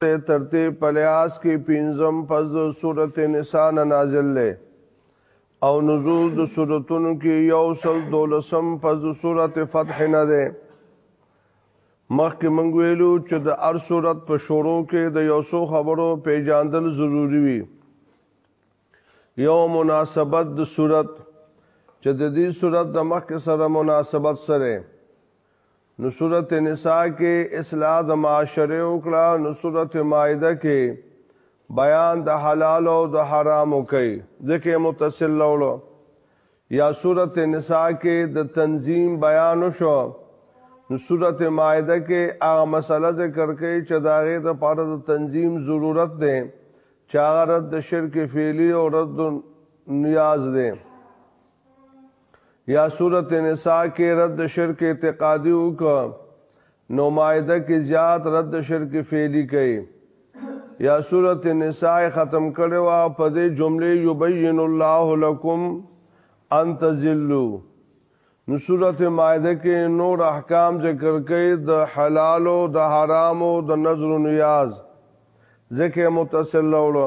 ته ترتیب په لحاظ کې پنځم پس د سورت نساء نازل دی او نزول د سورتونو کې یو سل دولسم پس د سورت فتح نه دی مخکې مونږ ویلو چې د هر سورت په شروع کې د یو څو خبرو پیژاندل ضروری وي یو مناسبت د سورت چې د دې سورت د مخکې سره مناسبت سره نو سورت نساء کې اصلاح د معاشره وکړه نو سورت مائده کې بیان د حلال او د حرامو کوي ځکه متصل لولو یا سورت نساء کې د تنظیم بیان شو نو سورت مائده کې هغه مسله ذکر کوي چې دا غي د پاره د تنظیم ضرورت ده چې هغه رد شرک فعلی او رد نیاز ده یا سورت نساء کې رد شرک اعتقادي وک نو مائده کې زیات رد شرک فعلی کوي یا سورت نساء ختم کړي وا په دې جمله یبین الله لكم ان تذلوا نو سورت مائده کې نور احکام ذکر کوي د حلال او د حرام او د نظر و نیاز ذکر متصل لولو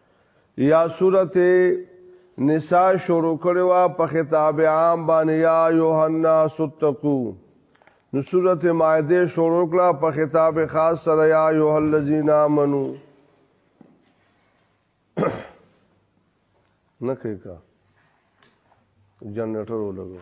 یا سورت نساء شروع کړي وا په خطاب عام باندې یا یوحنا ستقو نو سورت مائده شروع کړه په خطاب خاص سره یا ایه الذین آمنو نه کوي کا جنریټر ولګو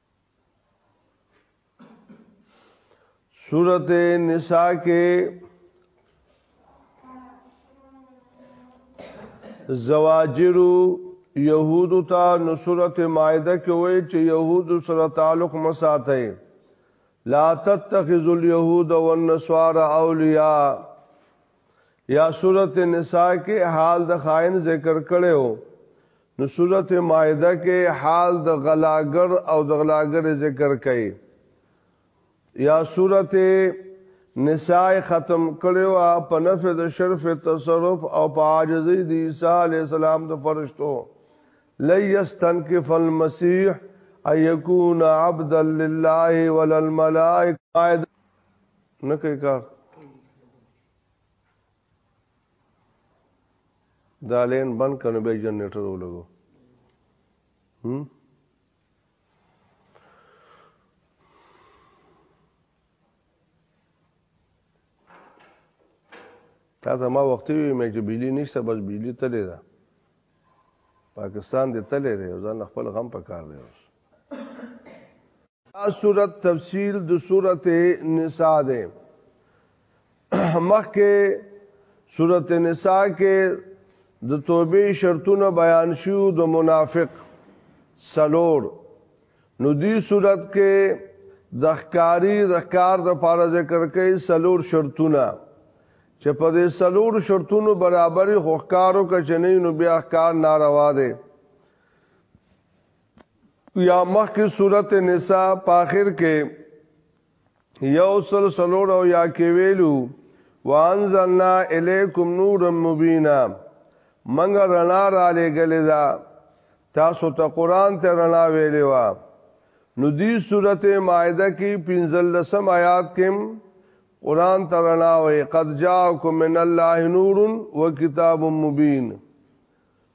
سورت نساء کې زواجر يهود ته نو سورت مائده کې وایي چې يهود سره تعلق مساتای لا تتخذوا اليهود والنصارى اولیاء یا سورت نساء کې حال د خائن ذکر کړي وو نو سورت مائده کې حال د غلاګر او د غلاګر ذکر کړي یا سورت نساء ختم کړي وا په نفع د شرف تصرف او په عاجزي د عیسی علی السلام د فرشتو ليستنكف المسيح ايكون عبدا لله ولا الملائكه نه کوي کار دا لین بند کنه به جنریټر ولګو هم تا ته ما وخت وی مې چې بجلی نشته بس بجلی تلې ده پاکستان دې تلې ده ځان خپل غم پکار دی اوس دا صورت تفصیل د صورت نساء ده مخکې صورت نساء کې د توبې شرطونه بیان شو د منافق سلور نو دی صورت کې د ښکاری د ښکار د پاره ذکر کوي سلور شرطونه چې په دې سلور شرطونو برابرې خوخکارو کچنې نو بیا ښکار ناروا دی یا مخ کی صورت نساء په اخر کې یو سل سلور او یا کې ویلو وانزلنا الیکم نورا مبینا منګ رڼا را لګلې دا تاسو ته قران ته رڼا ویلې وا نو دی صورت مائده کی پنزل لسم آیات کم قرآن ترناوی قد جاکم من اللہ نور و کتاب مبین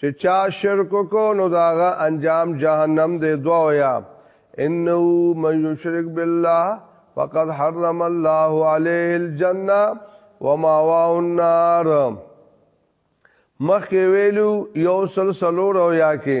چې چا شرک کو نو داغه انجام جهنم دی دویا انه من یشرک بالله فقد حرم الله عليه الجنه وماواه النار مخکې ویلو یو سلسلو رویا کې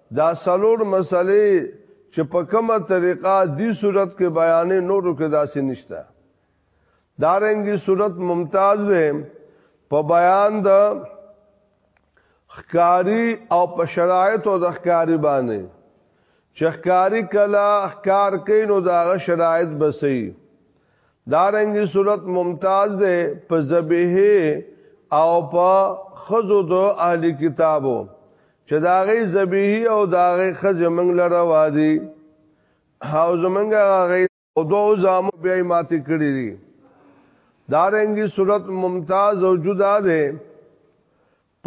دا سلور مسلې چې په کومه طریقه دی صورت کې بیانې نورو کې داسې نشته دارنګي صورت ممتاز ده په بیان د خکاری او په شرایط او د خکاری باندې چې خکاری کلا خکار کین او دا شرایط بسې دارنګي صورت ممتاز ده په ذبیح او په خزو د اهل کتابو چې داغي ذبیح او داغي خزو موږ لره وادي او زمونږ هغه او دو زام بیا مات کړی دي دارنګي صورت ممتاز او جدا ده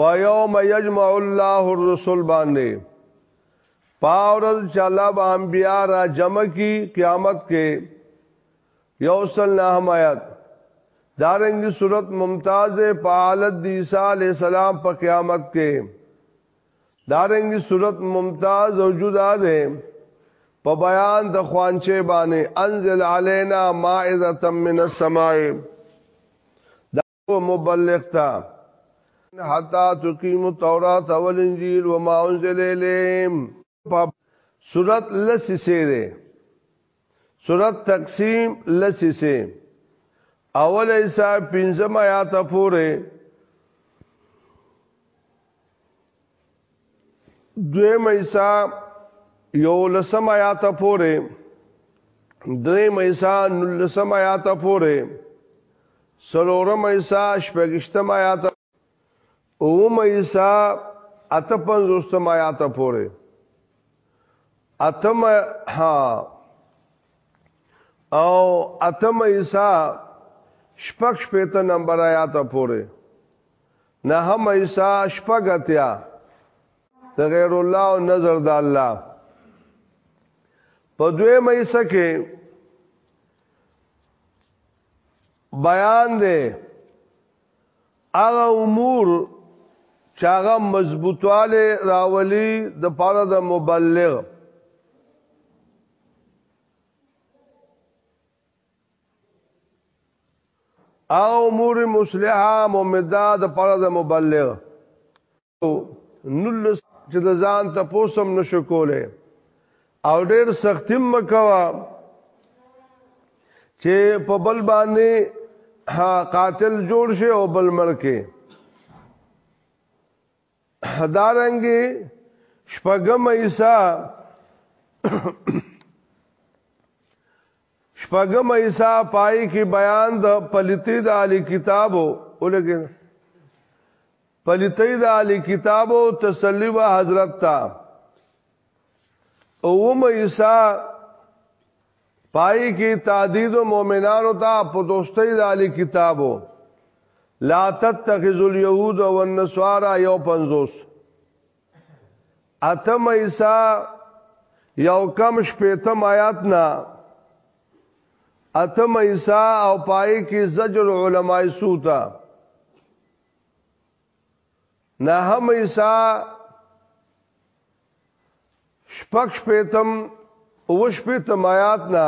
په یوم یجمع الله الرسل باندې پاورز چې الله به انبیا را جمع کی قیامت کې یو سل نه حمایت دارنګي صورت ممتاز په حالت د عیسی علی السلام په قیامت کې دارنګي صورت ممتاز او جدا ده په بیان د خوانچه باندې انزل علینا مائده من السماء او مبلغ تا حتا تقیم التورات والانجیل وما انزل الیم سورت لسی سے دے سورت تقسیم لسی سے اول ایسا پنزم آیات پورے دوی مېسا یو لسم آیات پورې دوی مېسا نل لسم آیات پورې سلورم مېسا شپږشتم آیات او مېسا اته پنځوستم آیات پورې اتم ها او اتم عیسی شپږ شپته نمبر آیات پورې نه هم ایسا شپږ اتیا د غیر الله او نظر د الله په دوی مې سکه بیان دی هغه امور چې هغه مضبوطواله راولي د پاره د مبلغ او امور مصلحه ممداد پر د مبلغ نل چې د ځان ته پوسم نشو کوله او ډېر سختیم مکوا چې په بل باندې قاتل جوړ شي او بل ملکه دارنګي شپږم ایسا شپږم ایسا پای کې بیان د پلیتی د علی کتابو ولګي پلیتی د علی کتابو تسلی و حضرت تا اوم ایسا پای کی تعدید و مومنانو تا په دوستۍ د علی کتابو لا تتخذ اليهود والنصارى یو پنځوس اتم ایسا یو کم شپیتم آیات نا اتم ایسا او پای کی زجر علماء سوتا نه هم ایسا شپږ شپېتم او شپېتم آیات نه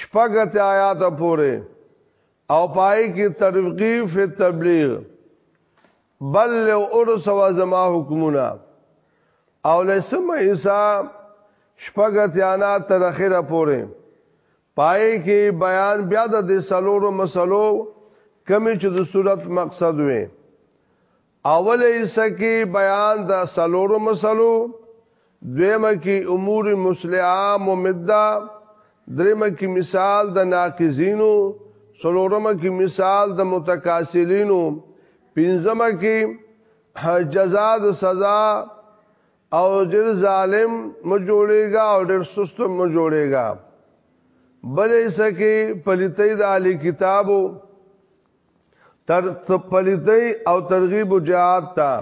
شپږت آیات پورې او پای کې ترغیب فی تبلیغ بل له اورس و زما حکمونه او لسم ایسا شپږت یانا تر اخره پورې پای کې بیان بیا د دې سلورو مسلو کمی چې د صورت مقصد وي اوله حصہ کې بیان د سلورو مسلو دویمه کې امور مصلحه ممده دریمه کې مثال د ناقضینو سلورمه کې مثال د متکاسلینو پنځمه کې جزاء د سزا او ډیر ظالم مو جوړیږي او ډیر سست مو جوړیږي بلې سکه پلیتې د علی کتابو تر پلیتې او ترغیب جهاد ته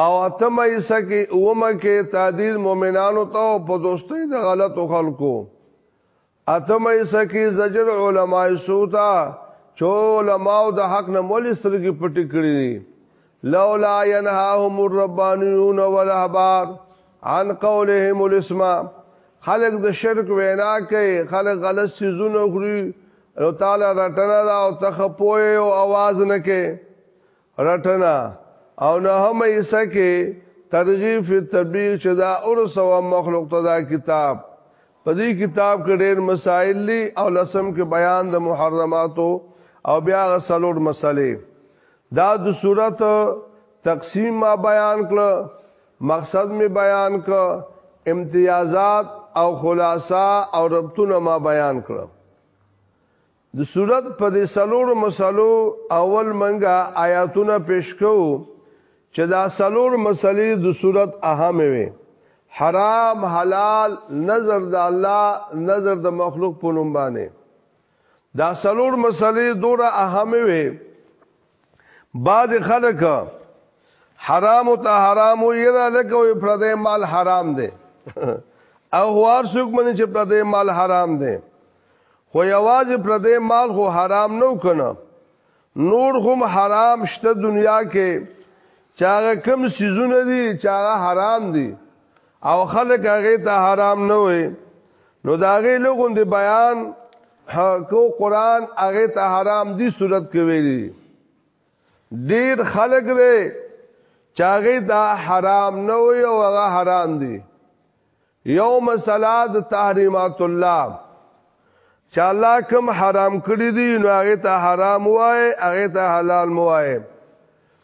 او اتمه ایسا کې اومه کې تعدیل مؤمنانو ته په دوستۍ د غلطو خلکو اتمه سکی زجر علماء سوتا چو علماء د حق نه مول سترګې پټې کړې دي لولا ينهاهم الربانيون والاحبار عن قولهم الاسم خلق د شرک وینا کوي خلق غلط سيزونه خوري او تعالی رټنه دا او تخپوي او आवाज نه کوي رټنه او نه هم ایسه کې ترغیب فی تبلیغ چې دا اور سو مخلوق ته دا کتاب په دې کتاب کې ډېر مسائل دي او لسم کې بیان د محرماتو او بیا غسلور مسلې دا د صورت تقسیم ما بیان کړ مقصد می بیان کړ امتیازات او خلاصہ او ربطونه ما بیان کړ د صورت په دې سلور مسلو اول منګه آیاتونه پیش کو چې دا سلور مسلې د صورت اهم وي حرام حلال نظر د الله نظر د مخلوق په نوم باندې دا سلور مسلې دوره اهم وي بعض خلک حرام او ته حرام او یره لکه او پردې مال حرام دی او هوار څوک مني چې پردې مال حرام دی خو یوازې پردې مال خو حرام نه کنه نور هم حرام شته دنیا کې چاغه کم سيزونه دي چاغه حرام دي او خلک هغه ته حرام نه وي نو داغه لوګون دی بیان کو قران هغه ته حرام دي صورت کې ویلي ډیر خلق دی چاغه دا حرام نه وي او هغه حرام دي یوم صلات تحریمات الله چې الله کوم حرام کړی دي نو هغه ته حرام وای هغه ته حلال موای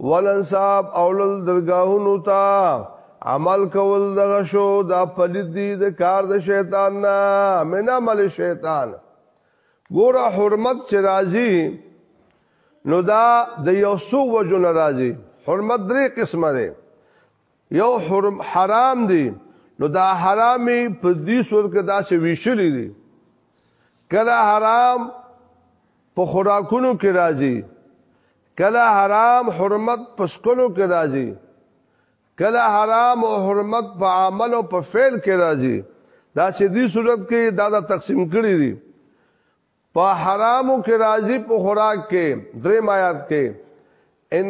ولنصاب اولل درگاهونو تا عمل کول دغه شو دا پلید دی د کار د شیطان نه من عمل شیطان ګوره حرمت چې راځي نو دا د یو سو وجو ناراضي حرمت درې قسمه ده یو حرم حرام دي نو دا حرامي په دې صورت کې دا چې ویشلې دي کله حرام په خوراکونو کې راځي کله حرام حرمت په سکلو کې راځي کله حرام او حرمت په عمل او په فعل کې راځي دا چې دې صورت کې دا دا تقسیم کړی دي په حرامو کې راځي په خوراک کې درې آیات کې ان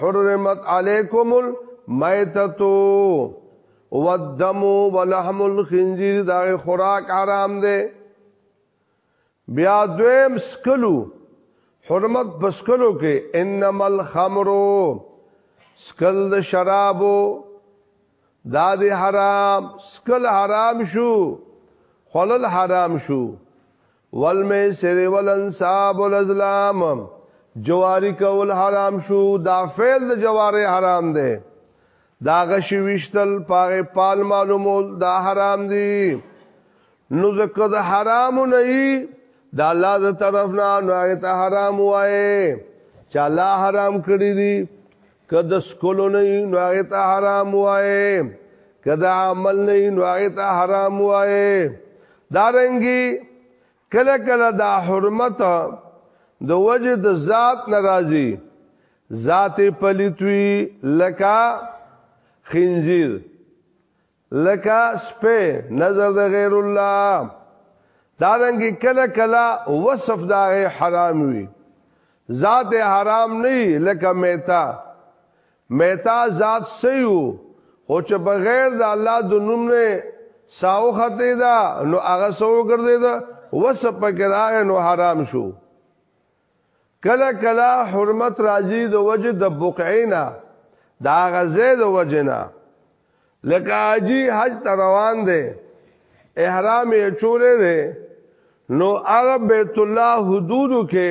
حرمت علیکم المیتتو والدم ولحم الخنزیر دا خوراک حرام دی بیا دویم سکلو حرمت بسکلو کې انما الخمر سکل د شرابو دا دی حرام سکل حرام شو خلل حرام شو والمیسر والانصاب والازلام جواری کول حرام شو دا فعل د جواری حرام دی دا غشی وشتل پاغه پال معلومول دا حرام دی نو زکه د حرام نه ای د الله ز طرف نه نو هغه ته حرام وای چې الله حرام کړی دی کد سکولو نه ای نو هغه ته حرام وای کد عمل نه ای نو هغه ته حرام وای دارنګي کله کله دا حرمت د وجه د ذات ناراضي ذات پلیتوی لکا خنزیر لکه سپه نظر د غیر الله دا رنګ کله کله وصف دا حرام وي ذات حرام نه لکه میتا میتا ذات سيو خو چې بغیر د الله د نوم نه ساو خطه دا نو هغه سو ګرځي دا وصف پکې راغی نو حرام شو کله کله حرمت راځي د وجه د بقعینا دا غزه د وجنا لکه اجي حج ته روان دي احرام یې چولې دي نو هغه بیت الله حدودو کې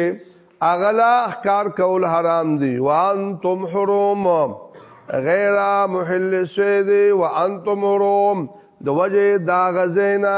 اغلا احکار کول حرام دي وانتم حرم غیر محل سید وانتم حرم د وجه دا غزینا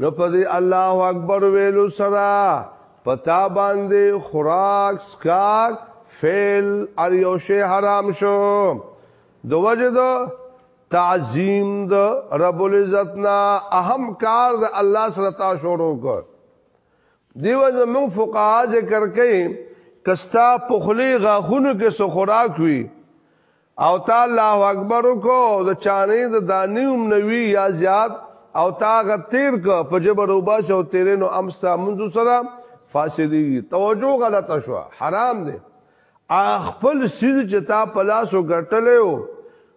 نو په دې الله اکبر ویلو سره پتا باندې خوراک سکاک فعل ار یو شی حرام شو د وجد تعظیم د رب العزت نا اهم کار د الله سره تا شروع کړ دیو زمون فقها ذکر کئ کستا پخلی غاخونو کې سو خوراک وی او تا الله اکبر کو د چانه د دانیوم نوی یا زیات او تا غتیر ک په جبر وباس او تیرینو امستا منذ سره فاسدی توجه غلطه شو حرام دی خپل سید چې تا پلاسو ګټلې او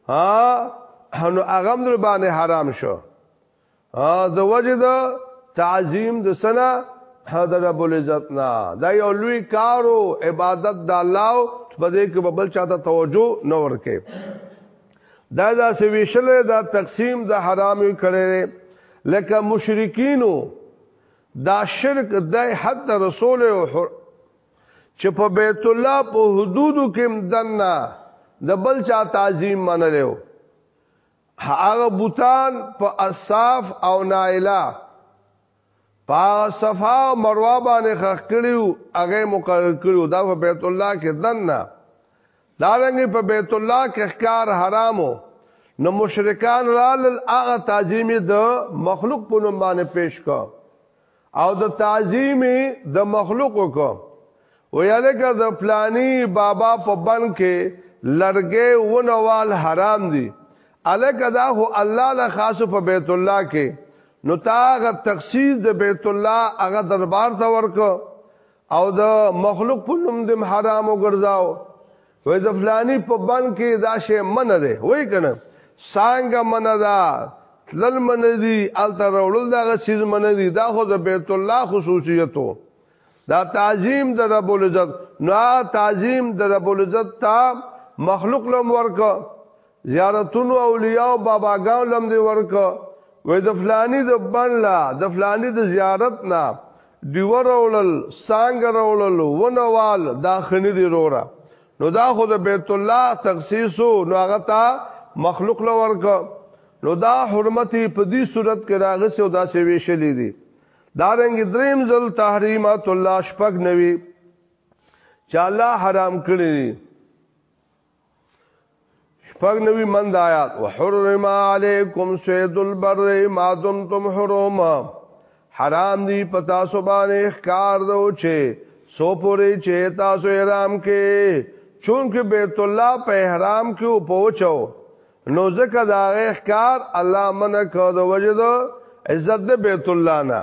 ها نو اغم در باندې حرام شو د وجه د تعظیم د سنا حضرت رب العزت نا دا یو لوی کارو عبادت د الله په دې کې ببل چاته توجه نه ورکې دا دا سویشل دا تقسیم د حرام کړي لکه مشرکینو دا شرک د حد رسول او چې په بیت الله په حدودو کې مدنا د بل چا تعظیم منلو هغه بوتان په اصاف او نایلا پا صفا او مروه باندې خخ کړیو هغه مقرر کړیو دا په بیت الله کې دنه دا رنګ په بیت الله کې ښکار حرامو نو مشرکان رال هغه تعظیم د مخلوق په نوم باندې پیش کو او د تعظیم د مخلوق کو ویاله که د پلانی بابا په بن کې لړګې ونوال حرام دي الکه دا هو الله له خاص په بیت الله کې نو تاغه تخصیص د بیت الله هغه دربار ته ورکو او د مخلوق په نوم د حرام وګرځاو وای زفلانی په بن کې دا شی من ده وای کنه سانګه من ده تلل من دي الته رولل دغه سیز من دي دا خو د بیت الله خصوصیتو دا تعظیم د رب العزت نه تعظیم د رب العزت تا مخلوق لم ورک زیارتونو اولیاء او باباګانو لم دی ورک وې د فلانی د بنلا د فلانی د زیارت نه دیو رولل سانګ رولل ونوال دا خنی دی رورا نو دا خو د بیت الله تخصیصو نو هغه تا مخلوق لورک نو دا حرمت په دې صورت کې راغی او دا څه ویشلې دي دا رنګ دریم ځل تحریمات الله شپږ نوي چې الله حرام کړی شپږ نوی مند آیات وحرم علیکم سید البر ما دمتم حرم حرام دی پتا سو باندې ښکار دو چې سو پوری چې تاسو احرام کې چونکه بیت الله په احرام کې او پوچو نو ځکه دا ښکار الله منه کو د وجد عزت د بیت الله نه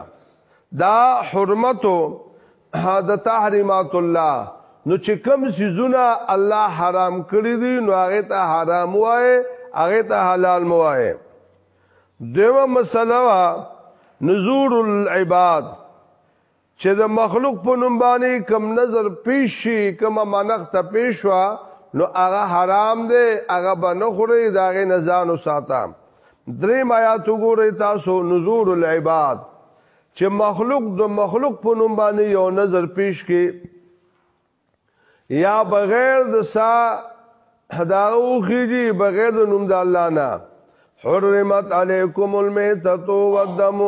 دا حرمتو هدا تحریمات الله نو چې کم سيزونه الله حرام کړی دي نو هغه ته حرام وای هغه ته حلال موای دیمه مسله وا نزور العباد چې د مخلوق په نوم باندې کم نظر پیش شي کم منخت پیش وا نو هغه حرام دی هغه بنخوري داغه نزان او ساته درې آیات وګورئ تاسو نزور العباد چې مخلوق د مخلوق په نوم باندې یو نظر پیش کې یا بغیر د سا دا اوخیږي بغیر د نوم د الله نه حرمت علیکم المیتۃ والدم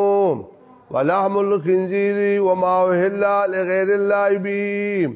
ولحم الخنزیر وما اهل لغیر الله به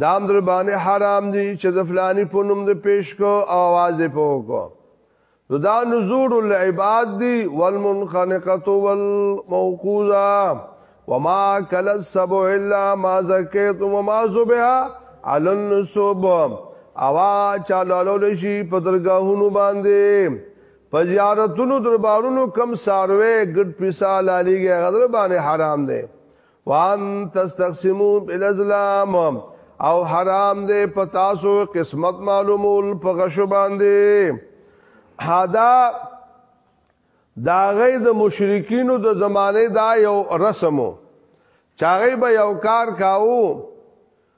دام در باندې حرام دي چې د فلانی په نوم د پیش کو आवाज په کو نو دا نزور العباد دي والمنخنقه والموقوزه وما كل السبع الا ما زكيتم وما ذبح على النصب اوا چالو لشي په درگاهونو باندې په زیارتونو دربارونو کم ساروي ګډ پیسا لاليږي غدر باندې حرام دي وان تستقسمو بالازلام او حرام دې پتاسو قسمت معلومول په غشو باندې حدا دا غي د مشرکینو د زمانه دا یو رسمو چاغې به یو کار کاو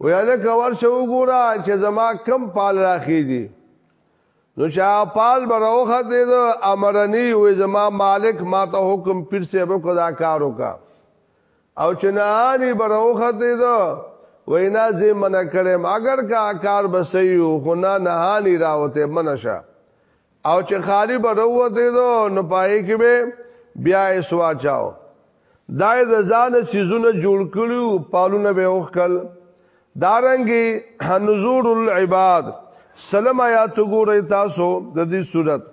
ویاله کور شو ګورا چې زما کم پال راخی دي نو چا پال بروخه دې د امرني وې زما مالک ما ته حکم پیر سه به کدا کارو کا او چې نه اني بروخه دې دا وینا زه من کړم اگر کا کار بسيو خو نه نه اني راوته منشه او چې خالی بدوته دو نو پای کې به بیا یې سوا چاو دای د ځان سيزونه جوړ کړو پالونه به وکړ دارنګي حنزور العباد سلام آیات ګورئ تاسو د دې صورت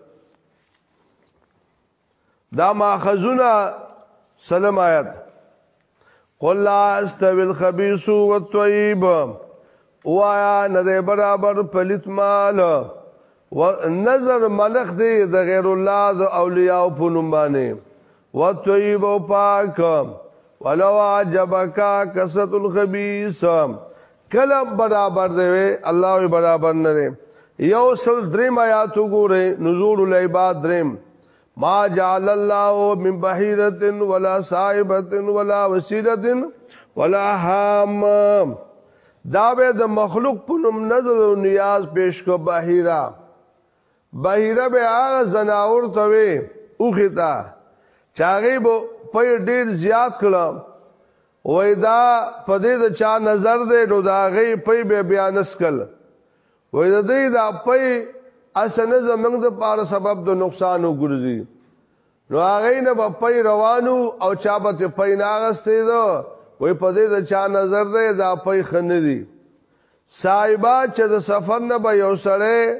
دا ماخذونه سلام آیات قل لا استوي الخبيث والطيب وایا نه برابر پلیت مال و نظر ملخ دی د غیر الله د اولیاء په نوم باندې و طیب او پاک ولو عجبک کثرت الخبیث کله برابر دی وی الله وی برابر نه دی یو سل دریم آیات وګوره نزول العباد دریم ما جعل الله من بحیرت ولا صائبت ولا وسیلت ولا حام دا به د مخلوق په نوم نظر او نیاز پیش کو بحیرا بحیرا به هغه زناور ته وی اوخه تا چاغي به په ډیر زیات کړم وای دا په دې د چا نظر دی نو دا غي پي به بیان اسکل وای د دې دا پي اسنه زمنګ د پار سبب د نقصان وګرځي نو هغه نه په پي روانو او چا به ته پي ناغستې دو وای په دې د چا نظر دی دا پي خندي صاحبہ چې د سفر نه به یو سره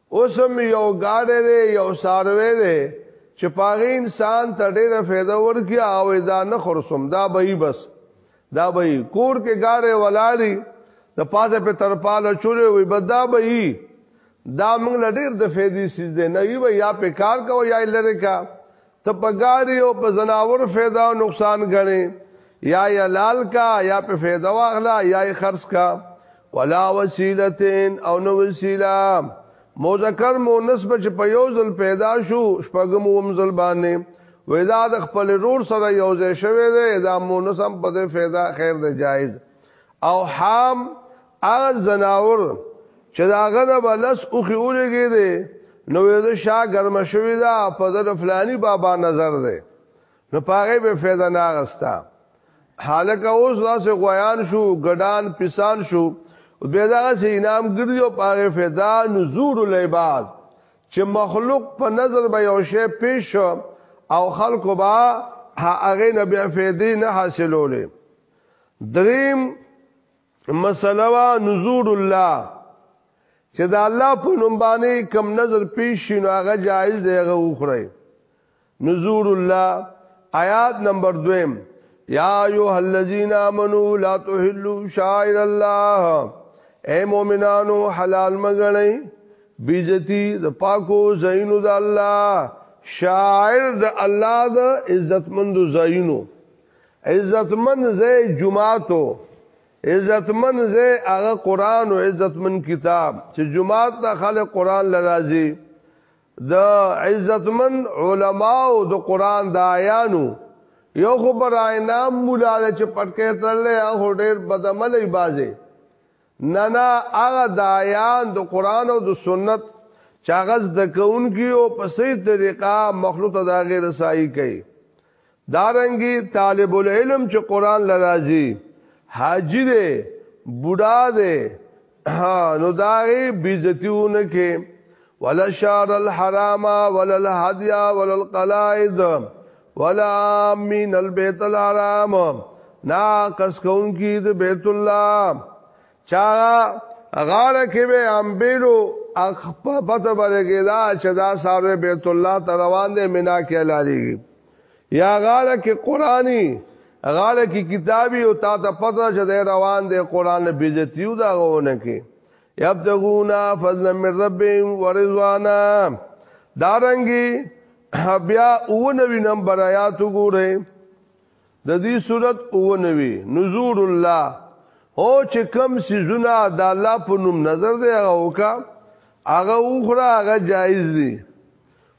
اوسم یو ګاډی دی یو ساروی دی چې پاغه انسان ته ډېره فایده ورکیا او دا نه خرصم دا به بس دا به کور کې ګاډی ولاړی د پاسه په ترپاله چورې وي بدا به دا موږ لډیر د فایدې سیز دی نه وی یا په کار کو یا لری کا ته پګاری او په زناور فایده او نقصان غني یا یا لال کا یا په فایده واغلا یا خرص کا ولا وسیلتین او نو وسیله مذکر مؤنث بچ په یو ځل پیدا شو شپږم وم ځل باندې وېدا د خپل رور سره یو ځای شوی دی دا مونږ سم په دې فایده خیر دی جایز او حام هغه زناور چې دا غنه بلس او خي اوريږي دي نو د شا ګرم شوی دا په در فلانی بابا نظر دی نو پاره به فایده نه غستا حالکه اوس لاسه غویان شو ګډان پسان شو به دا سه انعام ګرځي او پاره فایده نزور العباد چې مخلوق په نظر به یو شی پیش او خلق با هغه نه به فایده نه حاصلولې دریم مسله وا نذور الله چې دا الله په نوم باندې کم نظر پیش شي نو هغه جایز دی هغه وخوري نذور الله آیات نمبر 2 یا ایه الذین آمنو لا تحلوا شعائر الله اے مومنانو حلال مګنئ بیزتی د پاکو زینو د الله شاعر د الله د عزتمندو زینو عزتمن زې جمعاتو عزتمن زې هغه قران او عزتمن کتاب چې جمعات ته خلک قران لرازي د عزتمن علما او د قران د آیانو یو خو پر آینام مولا چې پټکې ترلې هغه ډېر بدعملې بازه نه نه هغه د آیان د قران او د سنت چاغز د کون کی او په سي طریقه مخلوق ته دا غیر رسایي کوي دارنګي طالب العلم چې قران لراځي حاجی دی بوډا دی نو داغي بیزتیونه کې ولا شار الحرام ولا الهدي ولا القلائد ولا من البيت الحرام نا کس کون کی د بیت الله چا غاړه کې به امبیلو اخ په پته برګی دا چې دا ساره بیت الله ته روان دی مینا کې لاري یا غاړه کې قرآنی غاړه کې کتابي او تا ته پته چې د روان دی قرآن نه بیزتیو دا غوونه کې یبتغونا فضل من ربهم ورضوانا دارنګي بیا او نوی نمبر آیات وګوره د دې صورت او نوی نزور الله او چې کم سيزونه د الله په نوم نظر دی هغه وکا هغه وخره هغه جایز دی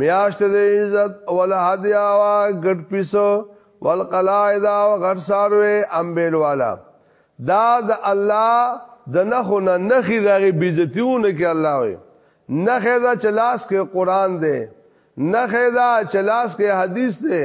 میاشت د عزت ول هدیا وا ګټ پیسو ول قلائد او غټ ساروي امبیل والا دا د الله د نخو نه نخي دغه بیزتیونه کې الله وي نخه دا چلاس کې قران دی نخه دا چلاس کې حدیث دی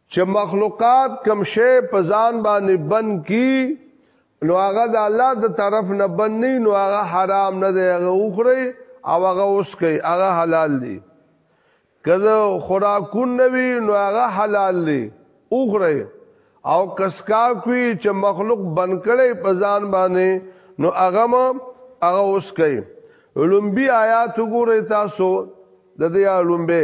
چې مخلوقات کم شی په ځان باندې بن کی نو هغه د الله د طرف نه بن نه نو هغه حرام نه دی هغه وخوري او هغه اوس کوي هغه حلال دی کله خوراکون نوي نو هغه حلال دی وخوري او کسکا کوي چې مخلوق بن کړي په ځان باندې نو هغه هغه اوس کوي لومبي آیات وګورئ تاسو د دې لومبه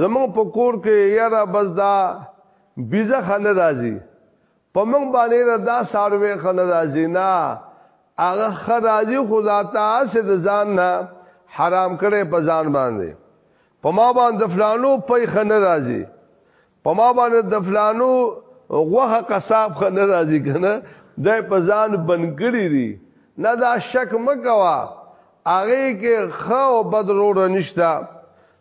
زمون په کور کې یاره بس دا بیزه خنه راځي په موږ باندې را دا ساروي خنه راځي نه هغه خرازي خدا ته سه د ځان نه حرام کړي په ځان باندې په ما باندې فلانو په خنه راځي په ما باندې د فلانو غوخه قصاب خنه راځي کنه د په ځان بن کړی دي نه دا شک مکوا هغه کې خو بدرور نشتا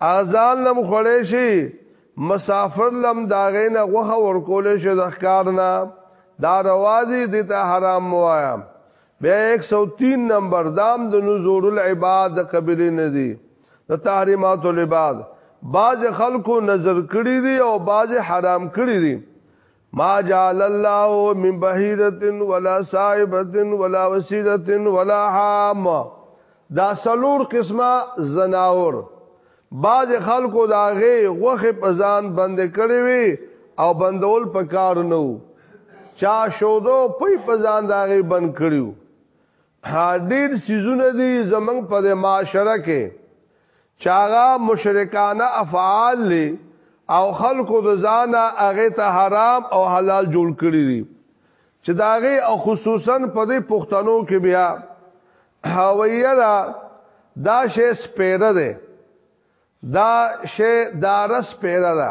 اذان لم خړې شي مسافر لم داغې نه غوخه ورکول شي د ښکار نه دا روازي دي ته حرام موایا بیا 103 نمبر دام د نزور العباد قبلی نه دي د تحریمات العباد باج خلکو نظر کړی دي او باج حرام کړی دي ما جعل الله من بحيره ولا صائبه ولا وسيله ولا حام دا سلور قسمه زناور باز خلکو داغه غوخه پزان بند کړی وی او بندول په کار نو چا شودو پي پزان داغه بند کړیو ها ډیر سيزونه دي زمنګ په معاشره کې چاغه مشرکانه افعال لي او خلکو د ځانه هغه ته حرام او حلال جوړ کړی دي چې داغه او خصوصا په دې پښتنو کې بیا هویرا دا شی سپیره ده دا شی دارس پیره ده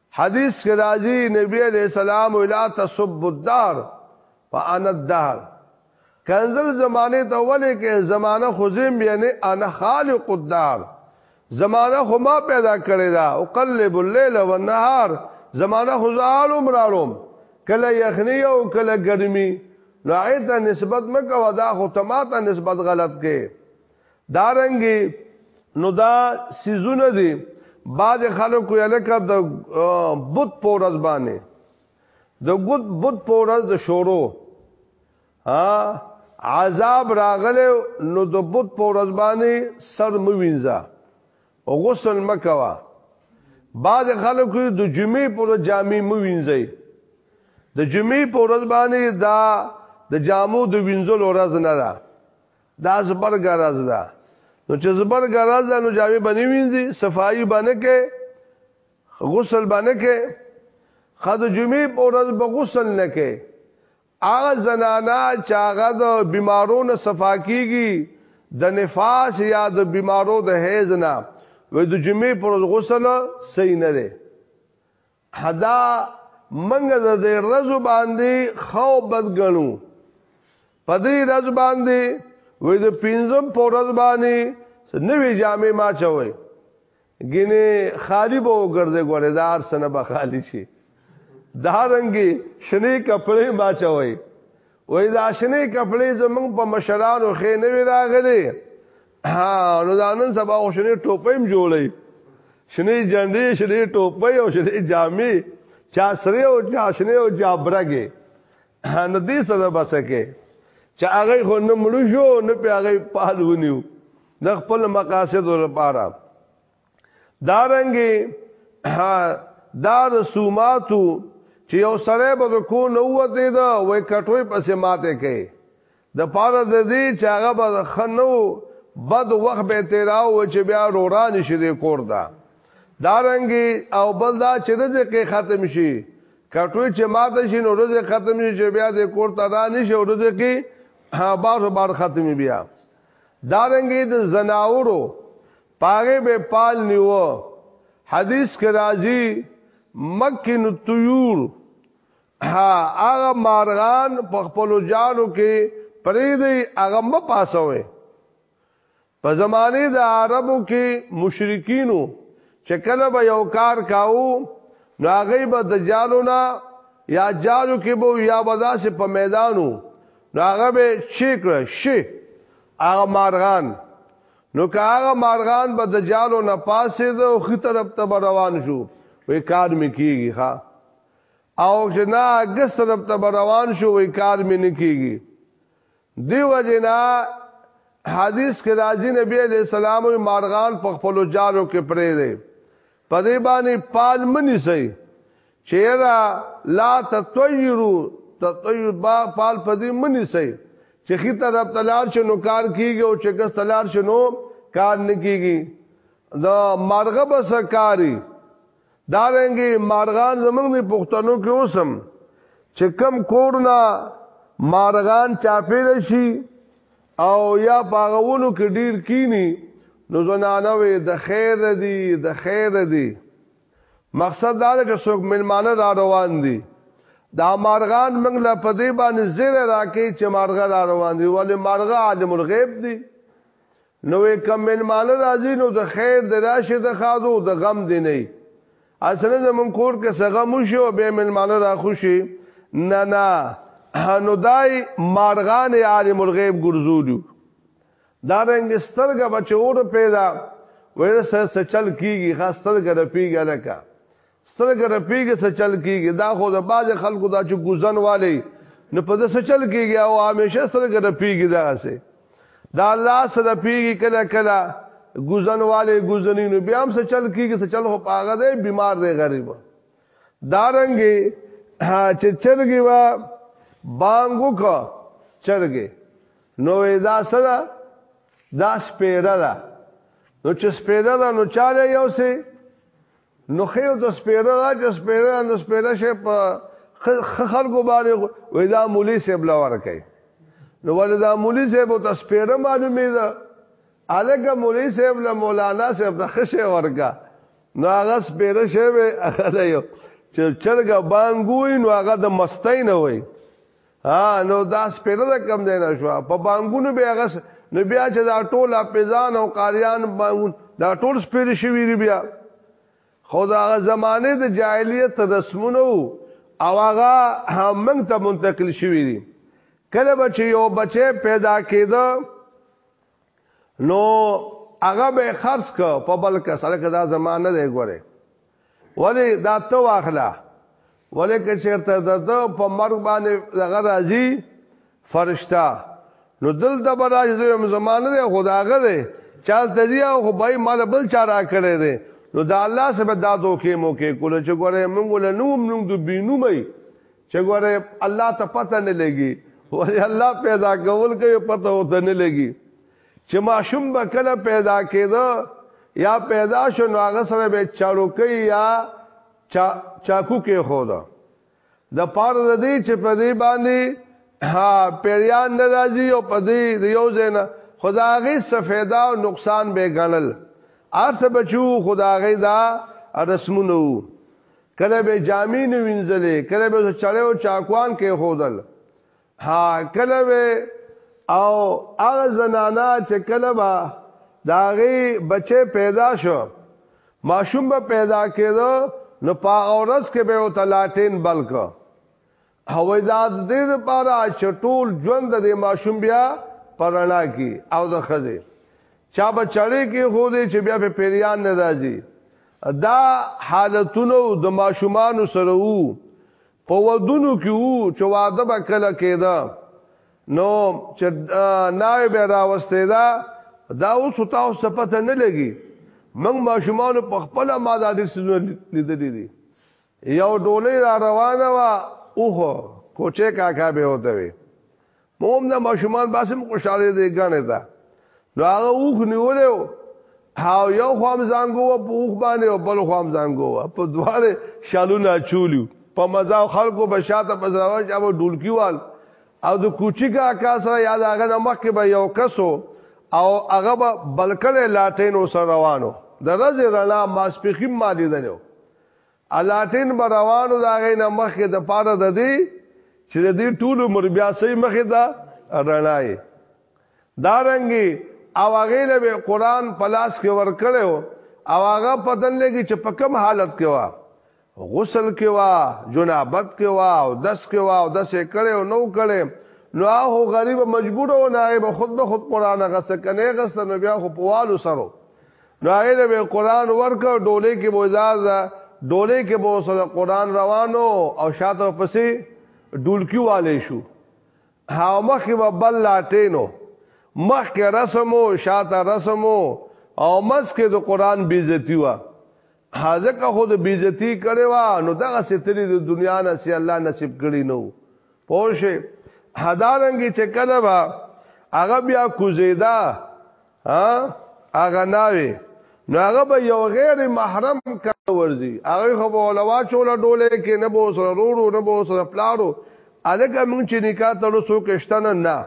حدیث کې راځي نبی علیہ السلام ویلا تسب الدار فان الدهر کنزل زمانه ته ولې کې زمانه خزم یعنی انا خالق الدار زمانه خو ما پیدا کړی دا او قلب الليل والنهار زمانه خو زال عمرالم کله یخنی او کله ګرمي لایته نسبت مکو دا خو تماته نسبت غلط کې دارنګي نو دا سيزونه دي بعض خلکو یې لکه د بت پورز باندې د ګوت بت پورز د شورو ها عذاب راغله نو د بت پورز باندې سر موینځه او غسل مکوا بعض خلکو د جمعې پر جامې موینځي د جمعې پر ورځ باندې دا د جامو د وینځل ورځ نه ده دا زبر غرض ده نو چې زبر غرض ده نو جامع بنی وینځي صفائی باندې کې غسل باندې کې خد جمعې په ورځ به غسل نه کې هغه زنانا چې هغه د بیمارو نه صفا کیږي د نفاس یا د بیمارو د حیض نه وې د جمعې پر غسل صحیح نه دی حدا منګه د دې رزو باندې خو بد غنو په دې رز باندې وې د پینځم په رز باندې نوې جامې ما چوي ګینه خالی به وګرځي ګوره دار سنه به خالی شي دارنګي شنه کپڑے ما چوي وې دا شنه کپړې زمنګ په مشرانو خې نه وی راغلي ها نو ځانن سبا شنه ټوپېم جوړې شنه جنډې شنه ټوپې او شنه جامې چا سره او چا شنه او چا برګې نو دې سره بسکه چې هغه خو نه مړو شو نه په هغه پالونیو د خپل مقاصد لپاره دارنګي دا رسوماتو چې یو سره به رکو نه وته دا وای کټوي پسې ماته کوي د پاره د دې چې هغه به خنو بد وخت به تیراو چې بیا روران شي د کور دا دارنګي او بل دا چې رزق ختم شي کټوي چې ماته شي نو رزق ختم شي چې بیا د کور ته را نشي او رزق بار بار ختم بیا دارنګي د زناورو پاغه به پال نیو حدیث کې راځي مکن الطيور ها هغه مارغان په خپل جالو کې پرې دی هغه م پاسوي په زمانه د عربو کې مشرکینو چې کله به یو کار کاوه نو هغه به د جالو نه یا جالو کې بو یا بدا سه په میدانو نو هغه به شي کړ شي هغه مارغان نو که هغه مارغان به د جالو نه پاسې ده او خي طرف ته به روان شو وی کار مې کیږي ښا او چې نه اګس طرف ته به روان شو وی کار مې نه کیږي دیو جنا حدیث کې راځي نبی علیہ السلام مارغان په خپل جالو کې پرې دی په دې باندې پال منی سي چیرې لا تطیرو تطیر با پال په دې منی سي چې خي طرف تلار شنو کار کیږي او چې کس تلار شنو کار نه کیږي دا مارغه به سکاري دا رنګي مارغان زمنګ دي پښتنو کې اوسم چې کم کورنا مارغان چاپیر شي او یا پاغونو کې ډیر کینی نو زنانه وي د خیر دی د خیر دی مقصد دا دی چې څوک ملمانه را روان دي دا مارغان موږ له پدې باندې زیره راکې چې مارغه را روان دي ولې مارغه عالم الغیب دي نو کم ملمانه راځي نو د خیر د راشه د خادو د غم دی نه اصله زمون کور کې سغه مو شو به ملمانه را خوشي نه نه نو دای مارغان عالم الغیب ګرځولیو دا رنګ سترګه بچور پیدا ویر سره سچل کیږي خاص سترګه رپیږي لکه سترګه رپیږي سچل کیږي دا خو د باز خلکو دا چې ګوزن والی نو په دې سچل کیږي او همیشه سترګه رپیږي دا سه دا الله سره پیږي کله کله ګوزنواله ګوزنینو بیا هم څه چل کیږي څه چل خو پاغه دی بیمار دی غریب دارنګي چې چرګي وا بانګو کا چرګي نو دا سره دا سپیره ده نو چې سپیره ده نو چاله یو سي نو خیو د سپیره را چې سپیره نو سپیره شي په خلکو باندې وې دا مولي صاحب لور کوي نو ول دا مولي صاحب ته سپیره معلومه ده الګه مولي صاحب له مولانا صاحب د خشه ورګه نو هغه سپیره شي به اخله یو چې چرګه بانګوي نو هغه د مستۍ نه وي ها نو دا سپیره کم دی نه شو په بانګونو به هغه نو بیا چې دا ټول اپیزان او قاریان بانګون دا ټول سپیره شوی دی بیا خو دا زمانه د جاهلیت رسمونو او هغه موږ ته منتقل شوی دی کله به چې یو بچی پیدا کېده نو هغه به خرڅ ک په بل کس هغه دا زمانه دی ګوره ولی دا ته واخلا ولی که چیرته د ته په مرګ باندې دغه راځي فرشتہ نو دل د براج زم زمانه ده خداغه ده چال تدیا خو بای مال بل چارا کړي ده نو دا الله سبحانه دا دوکې مو کې کول چې ګوره موږ له نوم نوم د بینو مې چې ګوره الله ته پته نه لګي ولی الله پیدا کول کوي پته وته نه لګي چې ماشوم به کله پیدا کېده یا پیدا شو نو هغه سره به چاړوکې یا چا چاکو کې خو ده د پاره د دې چې په دې باندې ها پیریان ناراضي او په دې یو ځای نه خداغي سفیدا او نقصان به غنل ارث بچو خداغي دا رسمونو کله به جامین وینځلې کله به چړې او چاکوان کې خودل ها کله به او هغه زنانا چې کله به داغي بچي پیدا شو ماشوم به پیدا کېدو نو په اورس کې به او تلاټین بلک هوې دا د دې لپاره چې ټول ژوند د ماشوم بیا پرانا کی او د خزه چا به چړې کې خو دې چې بیا په پیریان نه راځي دا حالتونو د ماشومان سره وو په ودونو کې وو چې واده به کله کېده نو چې ناوې به راوستې ده دا اوس تاسو څه پته نه لګي موږ ماشومان په خپل ما دا ډېر څه لیدلې دي یو ډولې را روانه وا اوه کوچه کاکا به وته وي موږ نه ماشومان باسم خوشاله دي غنه تا نو هغه اوخ نیولیو هاو یو خوام زنګو په اوخ باندې او بل خوام زنګو په دواړه شالونه چولیو په مزا خلکو بشاته بزراوج ابو ډولکیوال او د کوچی کا کا سره یاد هغه نمک کې به یو کسو او هغه به بلکل لاټینو سره روانو د رز رڼا ماسپخیم مالی دنو الاټین به روانو دا غي نه مخ کې د پاره د دې چې د دې ټول عمر بیا سي مخ ته رڼای دارنګي او هغه له به قران پلاس کې ور کړو او هغه پتن لګي چې په کوم حالت کې وا غسل کې وا جنابت کې وا او دس کې وا او دس یې کړو نو کړو نو هغه غریب مجبور و نه به خود به خود قران غسه کنه غسه نو بیا خو پوالو سره نو هغه به قران ورک ډولې کې بوزاز ډولې کې بو سره قران روانو او شاته پسې ډولکی والے شو ها مخې به بل لاتینو مخ کې رسمو شاته رسمو او مس کې د قران بیزتی وا حاځکه خو د بیزتی کړي وا نو دغه ستري د دنیا نه سي الله نصیب کړي نو پوه شي هدارنګي چې کله وا هغه بیا کوزیدا ها هغه ناوي نو هغه به یو غیر محرم کار ورزي هغه خو به ولوا چول ډولې کې نه بو سره رورو نه بو سره پلاړو الګه مونږ چې نکاح تړو سو کېشتنه نه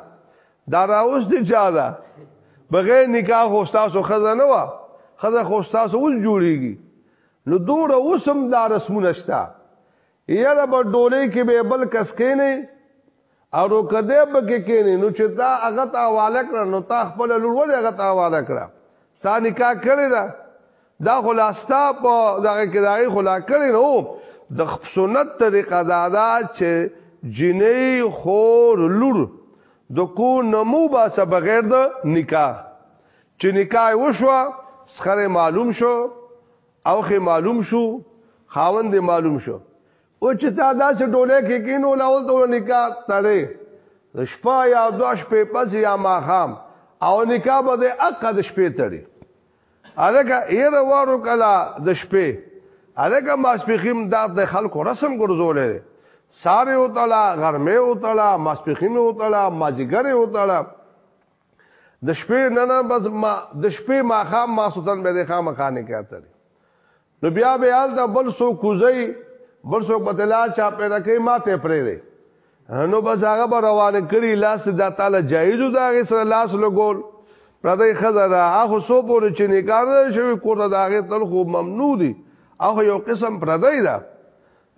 دا راوس دي چا دا بغیر نکاح خو تاسو خزانه وا خزه خو تاسو ول جوړيږي نو دور اوسم دا رسمونه شته یاره په ډولې کې به بل کس کېنه او نو کده به کې کینې نو چې تا هغه ته حواله کړ نو تا خپل لور ولې هغه ته حواله کړه تا نکاح کړی دا دا خلاصتا په دغه کې دغه خلا کړی نو د سنت طریقه دا دا چې جنې خور لور د کو نمو باسه بغیر د نکاح چې نکاح وشو سخره معلوم شو او خې معلوم شو خاوند معلوم شو او چې تا دا چې ډولې کې کینو لاول ته نکاح تړې شپه یا دو شپې پس یا ماخام او نکاح به د اقا د شپې تړې الګه ایر وارو کلا د شپې الګه ماسپخیم دا د خلکو رسم ګرځولې ساره او تعالی غرمه او تعالی ماسپخیم او تعالی ماجګره او تعالی د شپې نه نه بس ما د شپې ما خام ما سوتن به د خامه خانه کې اترې نو بیا به حال د بل سو کوزي بل سو بدلا چا پیدا کوي ماته پرې دی نو بس هغه به روان کړي لاس د تعالی جایز دا غي سره لاس لګول پردې خزر هغه سو پورې چې نکاره شوی کوړه دا غي تل خو ممنوع دي هغه یو قسم پردې ده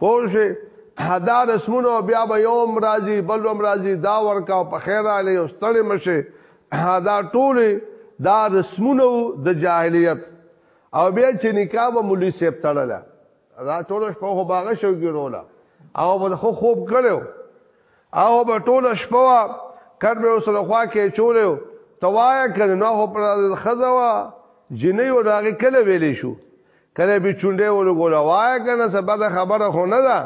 پوه دا رسمونه بیا به یوم راځي بل وم راځي دا ورکا په خیر علی او ستړي مشه دا ټول دا رسمونه د جاهلیت او بیا چې نکاح به مولوی سیب تړله دا ټول شپه خو باغ شو ګیرولا او به خو خوب کړو او به ټول شپه کړ به وسره خوا کې چولیو توایا کړي نو خو پر خزوا جنې و داغه کله ویلې شو کله به چونډه ولګول وای کنه څه بده خبره خو نه ده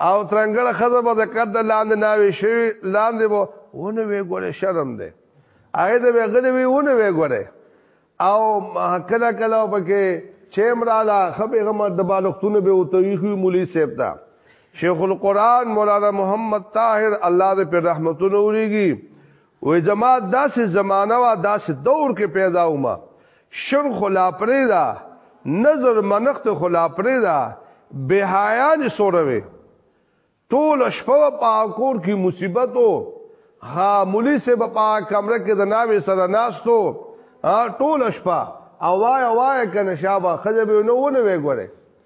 او ترنګل خزه به د قد لاندې ناوي شي لاندې وو ونه وی ګوره شرم ده هغه د وګړي وی ونه وی ګوره او کله کله پکې چیمرالا خبي غم د بالښتونه به او تويخي مولي سپتا شیخ القرآن مولانا محمد طاهر الله دې پر رحمتونو وريږي وې جماعت داسې زمانہ وا داسې دور کې پیدا ومه شر خو لا پرېږده، نذر منښت خو لا پرېږده، بېحیا دې څوره وې. ټوله شپه به په هغه کور کې مصیبت و، ها مولوي صاحب به په هغه کمره کې د ناوې سره ناست و، ټوله شپه او وایه وایه کنه شابه ښځه به یې نه ونه وی ګورې.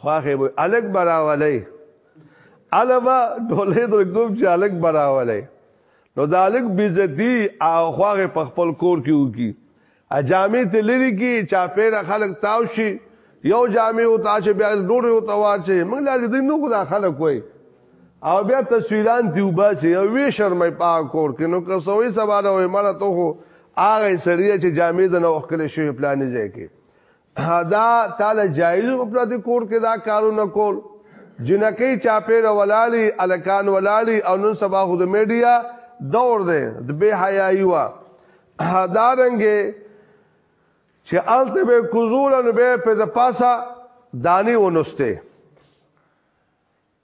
خواخې به الګ براولې الوا ډولې در کوم چې الګ براولې نو دا الګ بیزتی او خواخې په خپل کور کې وکی اجامې ته لري کې چا پیره خلک تاو شي یو جامې او تا چې بیا ډوډۍ او توا چې موږ لا دې نو خدا خلک وای او بیا تصویران دی وباسي او وی شرمې پا کور کې نو که سوې سبا له مړه ته هغه سړی چې جامې د نو خپل شوی پلان ځای کې دا تعالی جایز په پردي کور کې دا کارونه کول جنکی چاپیر ولالی الکان ولالی او نن سبا خود میډیا دور دی د بے حیايي وا دا رنګه چې آلته به کوزول نو به په د پاسا دانی ونسته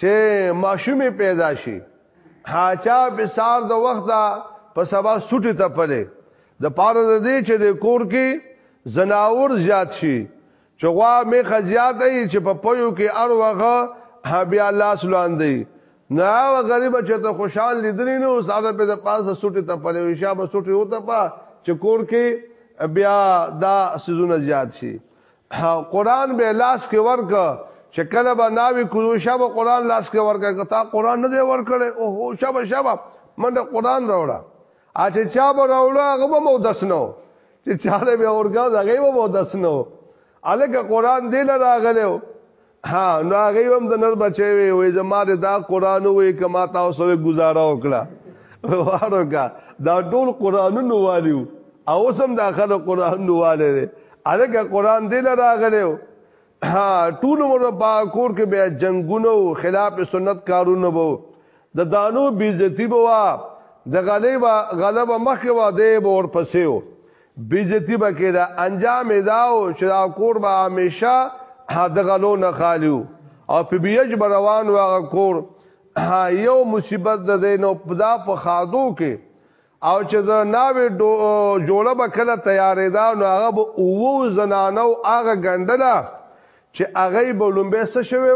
چې ماشومې پیدا شي هاچا به سار د وخت دا په سبا سټي ته پلي د پاره د دې چې د کور کې زناور زیات شي چغوا می خزیات ای چې په پيو کې ار وغه بیا الله سلوان دی نه و غریب چې ته خوشحال لیدلی نو ساده په د پاسه سټي ته پلي وي شابه سټي وته پا چې کور کې بیا دا سيزونه زیات شي قران به لاس کې ورک چې کله به ناوي کړو شابه قران لاس کې ورک کتا قران نه دی ورکړې او هو شابه شابه منډه قران راوړه اچ چا به راوړه هغه به مو دسنو چې چاله به اورګا هغه به مو دسنو الګه قران دې نه راغلو ها نو هغه هم د نر بچي وي وې زماره دا قران وې کما تاسو سره گزاره وکړه وروګه دا ټول قرانونو والیو او سم دا خلک قرانونو والي دي الګه قران دې لراغلو ها ټول مر په کور کې بیا جنگونو خلاف سنت کارونه وو د دانو بیزتی بوا د غلیبا غلبه مخه و دی بور پسیو بیزتی به کې دا انجام اداو چې دا کور به همیشه د غلو نه خالیو او په بیج به روان واغه کور یو مصیبت د دین او پدا په خادو کې او چې دا ناوې جوړه به کله تیارې دا نو هغه به اوو زنانو هغه ګندله چې هغه به لومبه سره شوی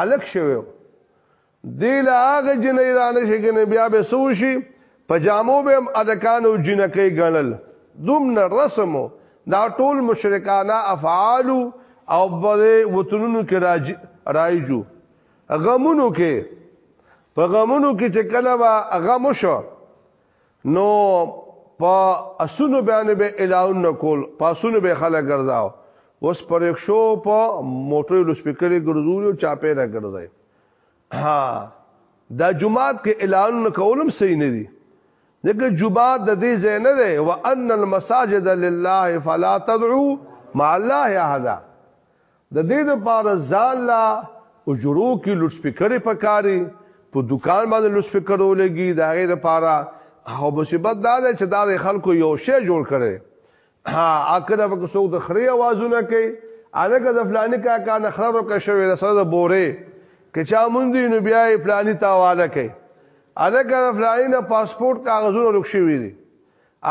الک شوی دی له هغه جنې را نشي کنه بیا به سو شي په جامو به هم ادکانو جنکې غنل دومره رسمو دا ټول مشرکانه افعال او بده وطنونو کې راج رایجو غمونو کې په غمونو کې چې کله وا غم شو نو په اسونو باندې به اعلان نکول په اسونو به خلک ګرځاو اوس پر 100 په موټر لوسپیکرې ګرځول او چاپې را ګرځي ها دا جمعات کې اعلان نکولم صحیح نه دي دغه جمعات د دې ځای نه دی وان المساجد لله فلا تدعو مع الله احد د دې لپاره ځان لا اجرو کې لوډ سپیکر پکاري په دکان باندې لوډ سپیکر ولګي دا غیر لپاره او مصیبت دا ده چې دا خلکو یو شی جوړ کړي ها اکره په څوک د خري आवाजونه کوي الګه د فلاني کا کا نخره وکړ شوی د سره بوره کچا مونږ دی نو بیا فلاني تاواله کوي الګه د فلاني نه پاسپورت کاغذونه لوک شوی دي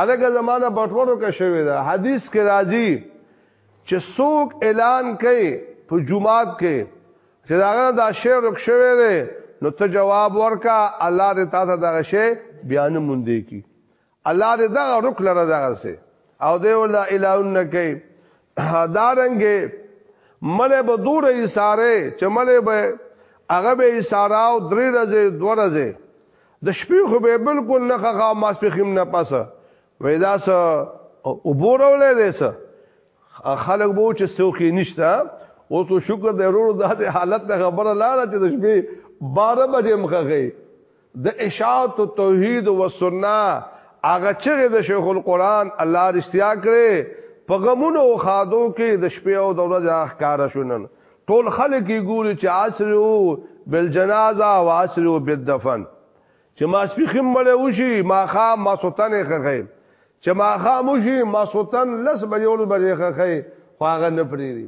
الګه زمانہ بټور وکړ شوی دا حدیث کې راځي چې څوک اعلان کوي په جمعات کې چې داغه دا شعر وک شوی دی نو ته جواب ورکا الله دې تاسو دغه شی بیان مونږ کی الله دې دغه رک لره دغه سه او دې ولا الهون کوي دا رنګ مله به دور ایساره چې مله به هغه به ایساره او درې ورځې دوه ورځې د شپې خو به بالکل نه خغه ماسپخیم نه پاسه وې دا سه وبورولې دې سه خلک به چې سوخي نشته اوس شکر دې ورو د حالت نه خبره لاړه چې د شپې 12 بجې مخغه د اشاعت توحید و سنت هغه چې د شیخ القرآن الله رښتیا کړي په غمونو او خادو کې د شپې او د ورځې احکار شونن ټول خلک ګوري چې عصر او بل جنازه او عصر او بل دفن چې ما سپي خمل وشي ما خا ما سلطان خخې چې ما خا مشي ما سلطان لس بجول بجې خخې خواغه نه پریری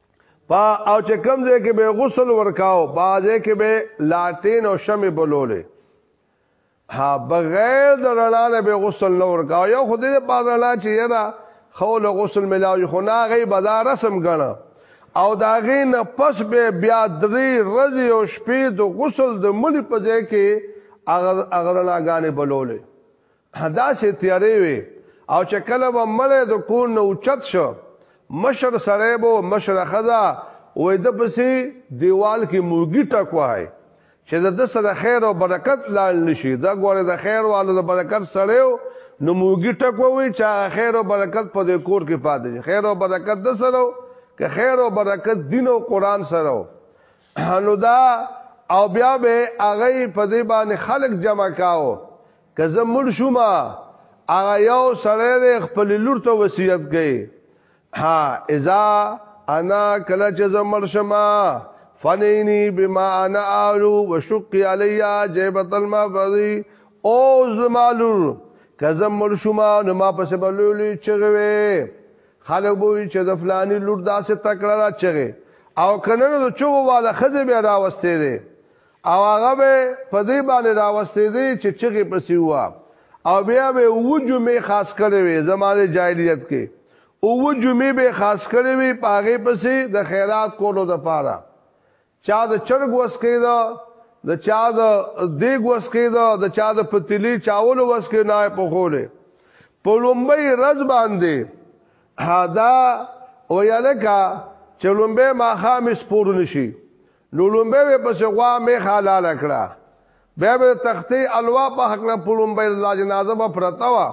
پا او چې کم ځای کې به غسل ورکاو بازه کې به لاتین او شمع بلولې ها بغیر د رڼا نه به غسل نه ورکاو یو خو دې په رڼا چې یدا خول غسل ملاوي خو نه غي بازار رسم غنه او دا غي نه پس به بیا درې ورځې او شپې د غسل د ملي په ځای کې اغرناګانې بلولې دا سه تیارې وي او چې کله به مړې د کور نه اوچت شو مشر سره بو مشر خزا وې د پسې دیوال کې موګی ټکوای چې د سره خیر او برکت لال نشي دا ګوره د خیر والو د برکت سره نو موګی ټکوي چې خیر او برکت په دې کور کې پاتې خیر او برکت د سره که خیر او برکت دین او قران سره نو دا او بیا به هغه په دې باندې خلک جمع کاو که زه مړ شوم هغه یو سړی د خپل لور ته وصیت کوي ها اذا انا کله چې زه مړ شم فنینی بما انا اعلو وشق علی جیبت المفضی او زمالور که زه مړ شوم نو ما پسې بلولې چغوي خلک به وي چې د فلاني لور داسې تکړه ده چغې او کنه نو چوغو والا خزه بیا راوستې دي او هغه به په دې باندې راوستې دي چې چغې پسې وا او بیا به و جمعې خاص کړې وي زماره جاهلیت کې او و جمعې به خاص کړې وي پاغه پسې د خیرات کولو د پاره چا د چرګ وس کېده د چا د دیګ وس کېده د چا د پتیلی چاول وس کې نه په خوله په لومبۍ رز باندې هدا او یلکا چې لومبه ما خام سپور نشي نو لومبه به پس غوا می حلال کړه به به تختی الوا په حق نه په لومبه لا جنازه به پرتا وا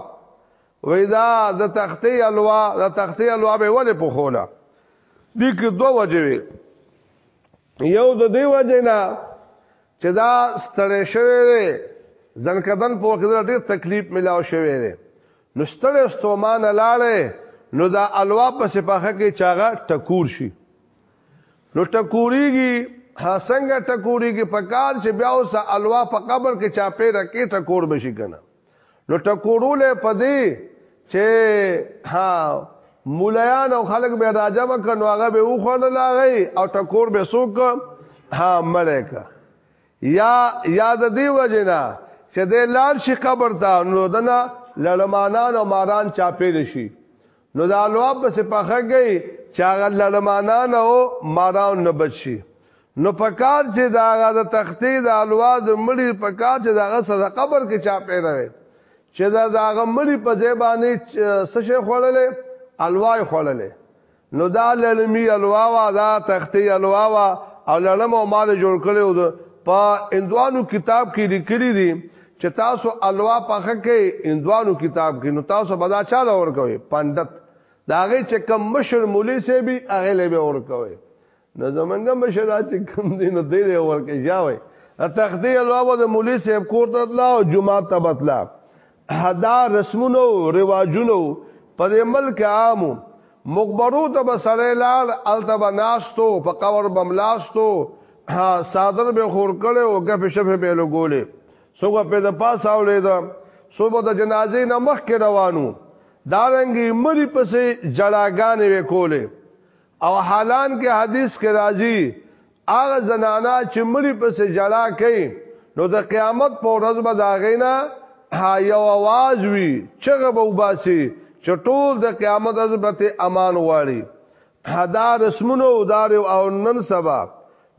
وې دا د تختې الوا د تختې الوا به ولې په خوله دي کې دوه وجې وي یو د دې وجې نه چې دا ستړې شوې ده ځنکدن په وخت ډېر تکلیف ملاو شوې ده نو ستړې استومان لاړې نو دا الوا په سپاخه کې چاغه ټکور شي نو ټکوريږي هڅنګ ټکوريږي په کار چې بیا اوس الوا په قبر کې چا پیدا کې ټکور بشي کنه نو ټکوړو له پدی چې ها مولایان او خلک به راجم کنو هغه به وخوړ لاغی او ټکور به سوک ها ملک یا یاد دی وجنا چې د لار شي قبر ته نو دنا لړمانان او ماران چاپېل شي نو دا لواب بس پخه گئی چاغه لړمانا نه او ماراو نه بچي نو پکار چې دا غد تختې د الوا د مړي پکار چې دا غ سره قبر کې چا پیدا وي چې دا دا غ مړي په ځای باندې سشه خړلې الوا خړلې نو دا لړمی الوا وا دا تختې الوا وا او لړم او مال جوړ کړو په اندوانو کتاب کې لیکلي دي چې تاسو الوا پخه کې اندوانو کتاب کې نو تاسو بدا چا لور کوي پندت داغه چې کم مشر مولوی سي به هغه له به ور کوي نو زمونږ مشر چې کم دین دی له ور کې جاوي تخدی الوا و د مولوی سي کور ته تلا او جمعه ته بتلا حدا رسمونو رواجونو په ملک عامو مقبرو ته به سړی لار الته به ناستو په قبر بملاستو صادر به خور کړي او غف شفه به لګولې سوګه په د پاس اولې دا صبح د جنازې نه مخ کې روانو دارنګي مری پسې جړاګانې وکولې او حالان کې حدیث کې راځي هغه زنانا چې مړي په سه جړا کوي نو د قیامت په ورځ به دا غینا یو आवाज وی چغه به وباسي چې ټول د قیامت ورځ به ته امان واړي حدا رسمونو ودار او نن سبا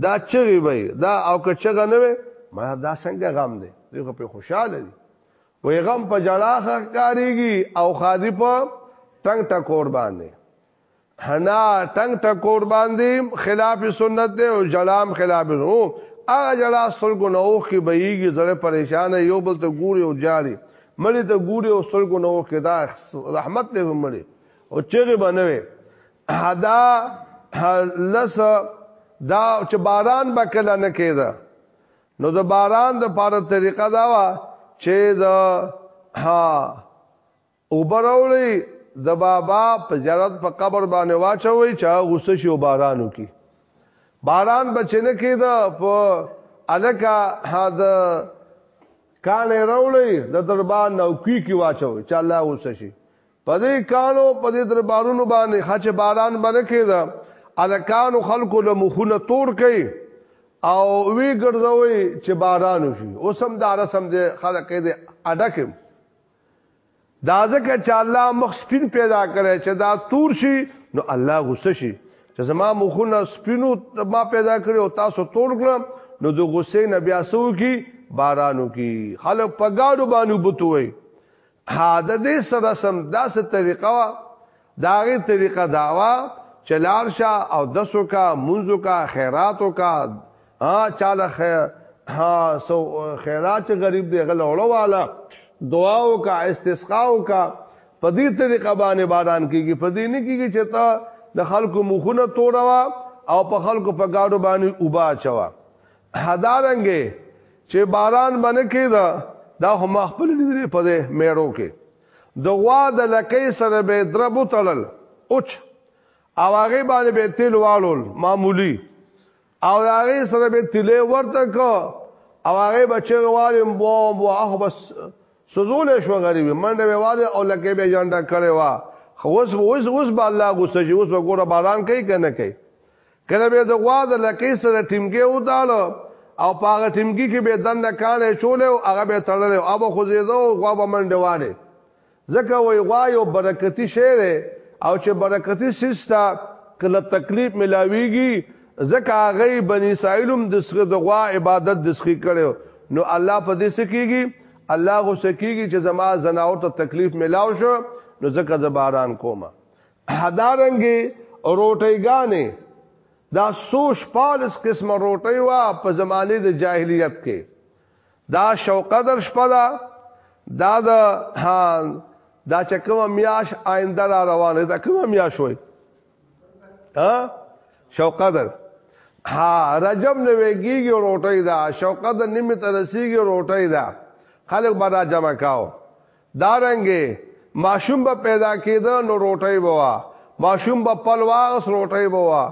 دا چغي وي دا او که چغه نه وي ما دا څنګه غم دی دغه په خوشاله دي وې غم په جړا خکاریږي او خادي په ټنګ ټکور باندې حنا ټنګ ټکور باندې خلاف سنت دی او جلام خلاف نو هغه جلا سرګو نوخ کې بهيږي زړه پریشان یو بل ته ګوري او جاري مړی ته ګوري او سرګو نوخ کې دا رحمت دی مړی او چیرې بنوي حدا لس دا چې باران به کله نه کېده نو د باران د پاره طریقه دا وا چې د ها اوبه راوړئ د بابا په زیارت په قبر باندې واچوئ چې غوسه شي او باران وکړي باران به چې نه کېده په الکه د کانې راوړئ د دربار نوکي کې واچوئ چې الله غوسه شي په دې کانو په دې دربارونو باندې خچ باران باندې کېده الکانو خلکو له مخونه تور کوي او وی ګرځوي چې باران وشي اوس هم دا رسم دې خلک دې اډکم دا ځکه چې الله مخ سپین پیدا کړي چې دا تور شي نو الله غصه شي چې زما مخونه سپینو ما پیدا کړي او تاسو تور کړم نو د غصې نه بیا سو کی بارانو کی خلک په گاډو باندې بوتوي ها د دې سره سم داسې طریقه داغه طریقه داوا چلار شا او دسو کا منزو کا خیراتو کا ها چاله خیر ها سو خیرات غریب دی غل اورو والا دعاو کا استسقاو کا په دې طریقه باندې باران کیږي په دې نه کیږي چې تا د خلکو مخونه توروا او په خلکو په گاډو باندې وبا چوا هدارنګې چې باران باندې کېدا دا هم خپل لیدلې په دې مېرو کې د غوا د لکۍ سره به درب وتړل اوچ او هغه باندې به تیل واړول معمولی او هغه سره به تیلې ورته کو او هغه بچی غوالم بو بو اخ بس سوزول شو غریب منډه به واله او لکه به جانډه کړي وا اوس اوس اوس به الله غوسه شي اوس وګوره باران کوي کنه کوي کله به د غوا د لکې سره ټیمګي وتاړو او پاغه ټیمګي کې به دند کانه چولې او هغه به تړلې او ابو خوځیدو غوا به منډه وانه ځکه وای غوا یو برکتی شی دی او چې برکتی سیستا کله تکلیف ملاویږي ځکه هغه بنی اسرائیلم د سره د غوا عبادت د سخی کړو نو الله په دې سکیږي الله غو سکیږي چې زما زناور ته تکلیف ملاو شو نو ځکه زباران کومه هدارنګي روټيګانې دا سوش پالس قسمه روټي وا په زمانه د جاهلیت کې دا شوقدر شپه دا دا د ها دا چې کوم میاش آینده را روانه دا کوم میاش وای ها شوقدر ها رجب نه ویږي روټي دا شوقدر نیمه ترسیږي روټي دا خلک برا جمع کاو دارنګه ماشوم به پیدا کېده نو روټۍ بوا ماشوم به پل واغس روټۍ بوا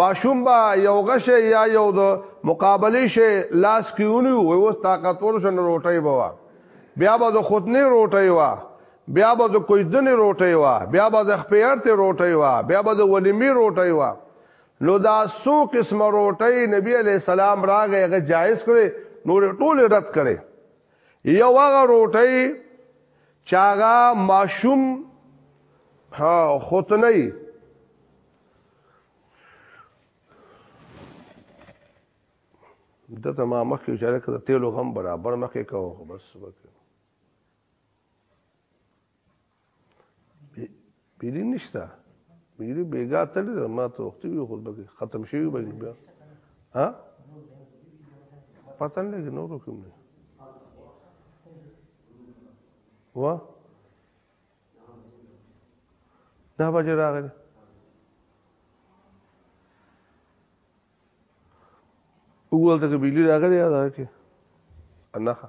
ماشوم به یو غشه یا یو د مقابله شي لاس کیونی وي او طاقت ورشن روټۍ بوا بیا به د خودنی روټۍ وا بیا به د کوجدنی روټۍ وا بیا به د خپیرته روټۍ وا بیا به د ولیمی روټۍ وا نو دا سو قسم روټۍ نبی علی السلام راغه غ جایز کړي نور ټول رد کړي یو هغه روټي چاغه ماشوم ها ختنی د ته ما مخکې چې لکه د تیلو غم برابر مخکې کوو خو بس وکړو پیری نشته پیری بیګا تل ما ته وخت وی خود به ختم شي به بیا ها پتن لګي نو کوم نه وا نه بجې راغلی وګورل ته بجلی راغلی یا دا کې انخه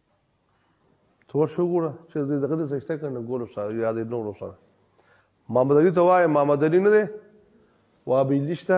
تور شو ګوره چې دغه د سشته کنه ګورو سره یاد نور سره محمد علي ته وای محمد علي نه دی وا به لښته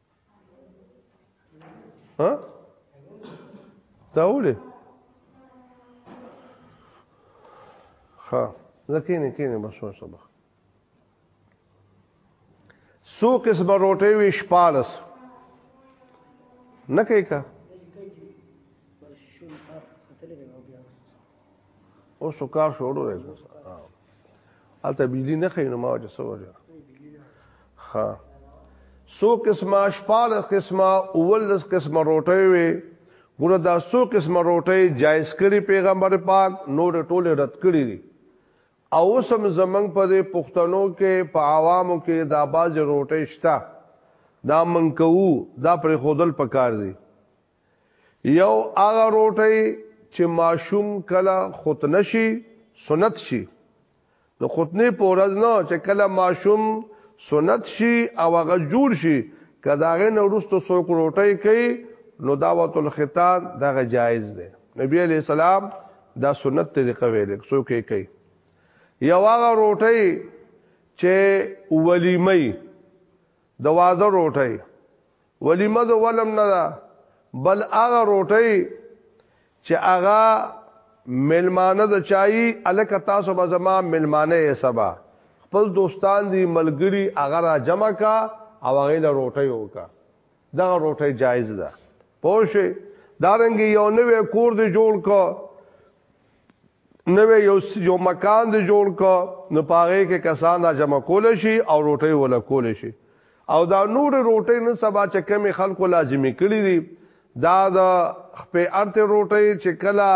ها دا ولې ها ځکه نه کینه بشو سبا سو قسم روټي وی شپالس نه کوي کا اوس کار شروع دی البته بجلی نه خینو ما وجه سو وجه ها سو قسمه شپال قسمه اولس قسمه روټي وي ګوره دا سو قسمه روټي جایز کړي پیغمبر پاک نور ټول رد کړي دي او سم زمنګ په پښتنو کې په عوامو کې دا باز روټي شته دا منکو دا پر خودل پکار دي یو هغه روټي چې ماشوم کله ختنه شي سنت شي نو ختنه پورز نه چې کله ماشوم سنت شي او هغه جوړ شي کداغه نو رستو سو کروټي کوي نو دعوت الختان دغه جایز دی نبی علی السلام دا سنت طریقه ویل سو کوي کوي یو هغه روټي چې ولیمي د واده روټي ولیمه د ولم نه ده بل هغه روټي چې هغه ملمانه د چای الک تاسو به زما ملمانه یې سبا خپل دوستان دي ملګری هغه را جمع کا او هغه له روټي وکا دا روټي جایز ده پوه شئ دارنګ یو نوې کور دی جوړ کو نو یو یو مکان دی جوړ ک نو پاره کې کسان را جمع کول شي او روټي ولا کول شي او دا نور روټي نه سبا چې کمی خلکو لازمی کړی دي دا د خپې ارته روټي چې کلا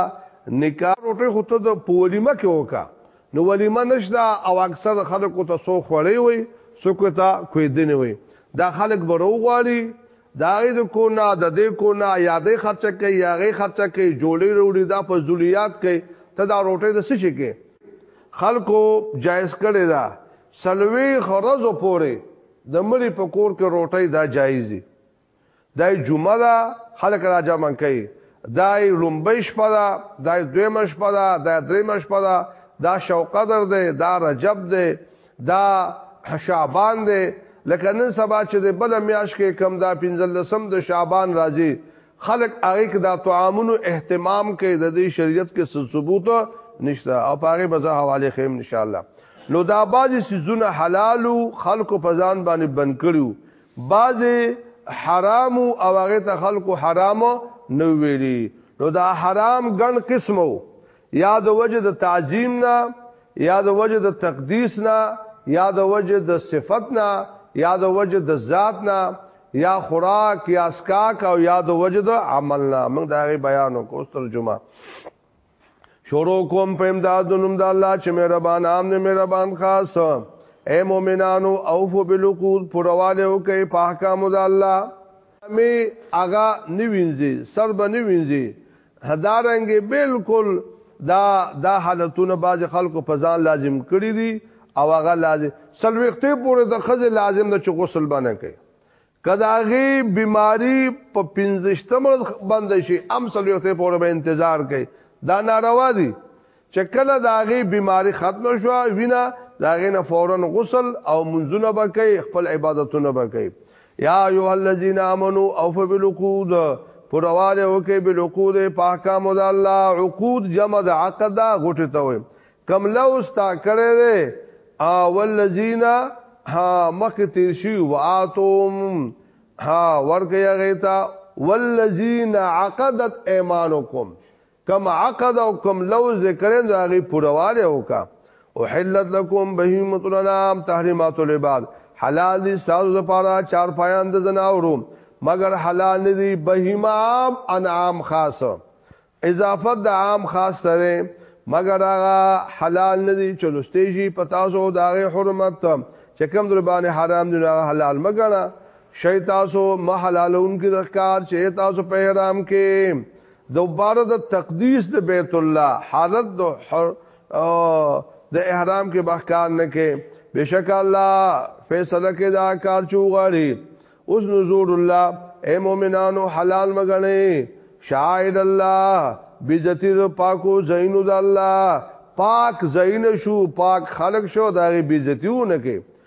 نکاح روټي خو ته د پولیمه کې وکا نو ولیمه نشدا او اکثر خلکو ته سو خړی وي سکتا کوی دنه وي دا خلک برو غواړي دا غي د کو نه د دې کو نه یادې خرچه کوي یاغې خرچه کوي جوړې وروړي دا په ذلیات کوي ته دا روټه د سشي کې خلکو جایز کړي دا سلوي خرزو پوري د مړي په کور کې روټه دا جایز دي دا جمعه دا خلک را جمع کوي دا لومبې شپه دا دا دویمه شپه دا دا درېمه شپه دا دا شوقدر دی دا رجب دی دا شعبان دی لکه نن سبا چې د بل میاش کې کم دا پنځلسم د شعبان راځي خلق هغه کې دا طعامونو اهتمام کوي د دې شریعت کې ثبوت نشته او پاره به زه حواله خیم ان شاء الله نو دا بعضی سيزونه حلال خلق په ځان باندې بند کړو بعضی حرام او هغه ته خلق حرام نو ویلي نو دا حرام ګڼ قسمو یا د وجه د تعظیم نه یا د وجه د تقدیس نه یا د وجه د صفت نه یا د وجه د ذات نه یا خوراک یا اسکاک او یا د وجه د عمل نه موږ دا غي بیان وکړو ترجمه شروع کوم په امداد نوم د الله چې مهربان عام نه مهربان خاص اے مومنانو اوفو بالعقود پرواله او کې په احکام د الله می اغا نیوینځي سر به نیوینځي هدارنګ بالکل دا دا حالتونه باز خلکو په ځان لازم کړی دي او هغه لازم سلوخته پورې د خزه لازم نه چې غسل باندې کوي کداغي بیماری په 15 مر بند شي ام سلوخته پورې به انتظار کوي دا ناروا دي چې کله دا غي بیماری ختم شو وینا دا غي نه فورا غسل او منځونه بکې خپل عبادتونه بکې یا ایو الذین آمنو اوفوا بالعقود پرواله وکي بالعقود پاکام د الله عقود جمع د عقد غټه ته وي کم لوس تا کړي دي او الذین ها مخ تیر شي واتم ها ورګه غیتا والذین عقدت ایمانکم کم عقد او کم لوز ذکرین دا غي پرواله وکا او حلت لكم بهیمه الانام تحریمات العباد حلال دي تاسو لپاره چار پایان د زناورو مگر حلال نه دي بهیمه عام انعام خاص اضافه د عام خاص سره مگر هغه حلال نه دي چلوستي شي پتا سو داغه حرمت چې کوم در باندې حرام دي هغه حلال مګنا شي تاسو ما حلالون کې د ښکار چې تاسو په حرام کې دوباره د تقدیس د بیت الله حالت د د احرام کې بحکان نه کې بشک الله فیصله کې دا کار چوغړي اوس نزور الله اے مومنانو حلال مګنئ شاهد الله بیزتی د پاکو زینو د الله پاک زین شو پاک خلق شو دا غي بیزتیونه کې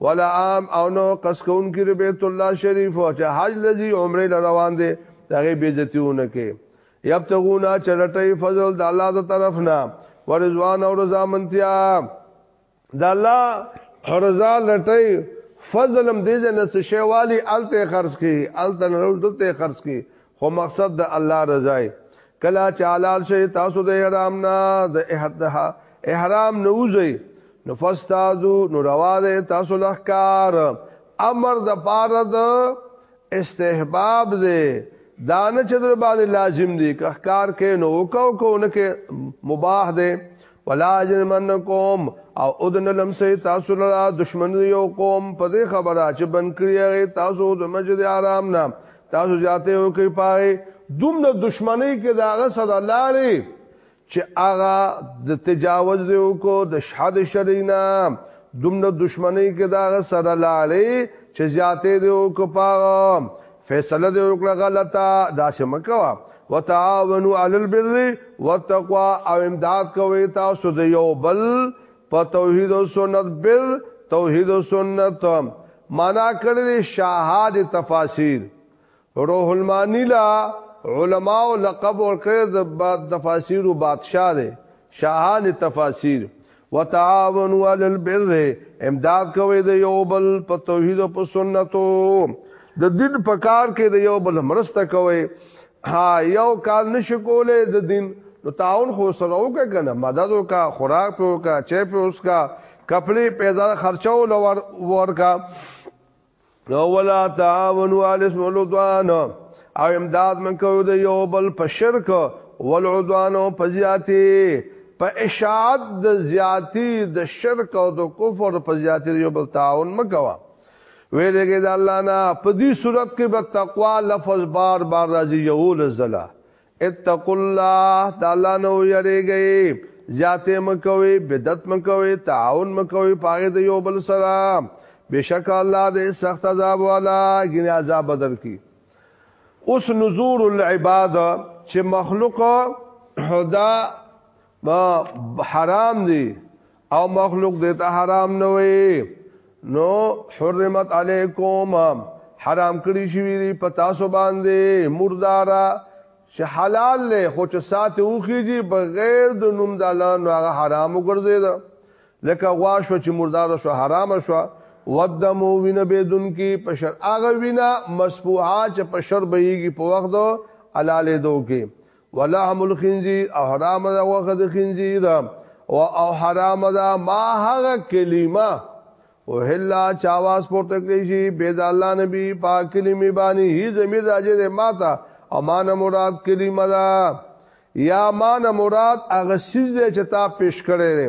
ولا عام او نو قص کون کی بیت الله شریف او چې حج لذي عمره روان دي هغه به عزتونه کې یبتغونا چرټي فضل د الله د طرف نه ورزوان او رضا منتیا د الله رضا لټي فضلم دې نه څه شیوالي الته خرج کی الته نور دته خرج کی خو مقصد د الله رضا کلا چې حلال شي تاسو د احرام نه د احدها احرام نه وځي نو فاستازو نو روا ده تاسو لخکار امر د پاره د استحباب ده دانه چې در باندې لازم دي کخکار کې نو کو کو نه کې مباح ده ولا یجرمنکم او اذن لم سی تاسو لرا دشمن یو قوم په دې خبره چې بن کړی هغه تاسو د مسجد حرام نه تاسو جاته یو کې پاره دومره دشمنی کې داغه صدا لاري چې هغه د تجاوز دی کو د شهاد شرینا دومره دشمنی کې داغه صدا لاري چې زیاته دی کو پاره فیصله دې وکړه غلطه دا سمکوا وتعاونوا علی البر والتقوا او امداد کوي تاسو د یو بل په توحید او سنت بر توحید او سنت معنا کړی شاهد تفاسیر روح المانی لا علما او لقب ورکړي د تفاسیر او بادشاہ دی شاهان تفاسیر وتعاونوا علی البر امداد کوي د یو بل په توحید او په سنتو د دین په کار کې د یو بل مرسته کوي ها یو کار نشي کولای د دین نو تعاون خو سره وکړه کنه مدد وکړه خوراک په وکړه چه په اوس کا کپڑے پیدا خرچو لور ورکا نو ولا تعاونوا على اسم العدوان او امداد من کو د یو بل په شرک والعدوان او په زیاتی په اشاعت د زیاتی د شرک او د کفر په زیاتی یو بل تعاون مکوا ویلګی د الله نه په دې صورت کې به تقوا لفظ بار بار راځي یو لزلا اتقوا الله د الله نو یریږئ زیاته مکوي بدعت مکوي تعاون مکوي پاره د یو بل سره بشک الله دې سخت عذاب والا غني عذاب بدر کی اوس نزور العباد چې مخلوق دا ما حرام دي او مخلوق دې ته حرام نه وي نو حرمت علیکم حرام کړی شوی دی په تاسو باندې مردارا چې حلال له خو چې سات اوخیږي بغیر د نوم د الله نو هغه حرام وګرځید لکه غوا شو چې مردار شو حرام شو ودمو وینه بدون کې پشر هغه وینه مسبوعه چې پشر بهيږي په وخت د حلالې دوه کې ولحم الخنزير او حرام ده وخت خنزير او او حرام ده ما هغه کلمه او هلا چاواز پورته کوي شي بيد الله نبي پاک کلمه باندې هي زمير راځي ده ماته امان مراد کلمه ده یا مان مراد هغه سیز دی چې تا پیش کړی دی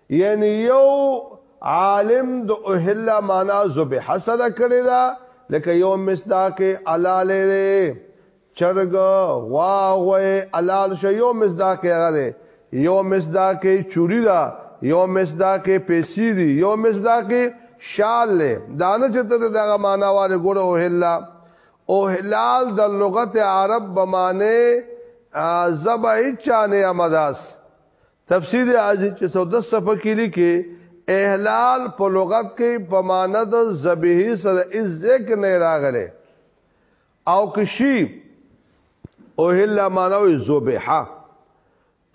یعنی یو عالم د اهل معنا ذبح سره کړی دا لکه یو مصداق علال دی چرګ غوا غوي علال شو یو مصداق هغه دی یو مصداق چوری دا یو مصداق پیسې دی یو مصداق شال له دانه چته دغه معنا واره ګوره اهل او هلال د لغت عرب بمانه زبای چانه امداس تفسیر عزیز چې 14 صفحه کې لیکي احلال په لغت کې په معنی د ذبیح سره از ذکر نه راغله او کشی او هله معنی ذبیحه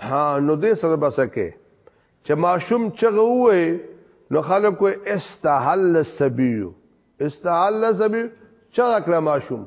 ها نو دې سره بسکه چې ماشوم چغه وې نو خلکو استحل السبیو استحل السبیو چغه کړه ماشوم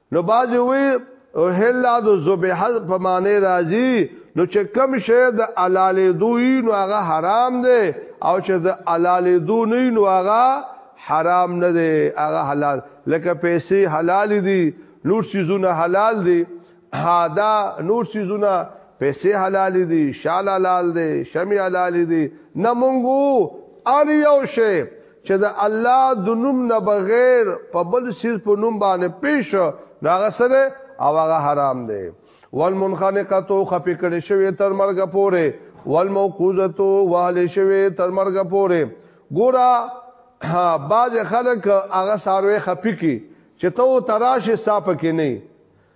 نو باز وی او هلا د ذبح په معنی راځي نو چې کم شی د حلال دوی نو هغه حرام دی او چې د حلال دوی نو هغه حرام نه دی هغه حلال لکه پیسې حلال دي نور سيزونه حلال دي هادا نور سيزونه پیسې حلال دي شال حلال دي شمع حلال دي نه مونږو ان یو شی چې د الله د نوم نه بغیر په بل سیز په نوم باندې پیش راغه سره او هغه حرام دی والمنخنقه خپې کړې شوی تر مرګ پورې والموقوزه وهل شوی تر مرګ پورې ګورا باز خلک هغه ساروي خپې کی چې ته تراشه صاحب کې نه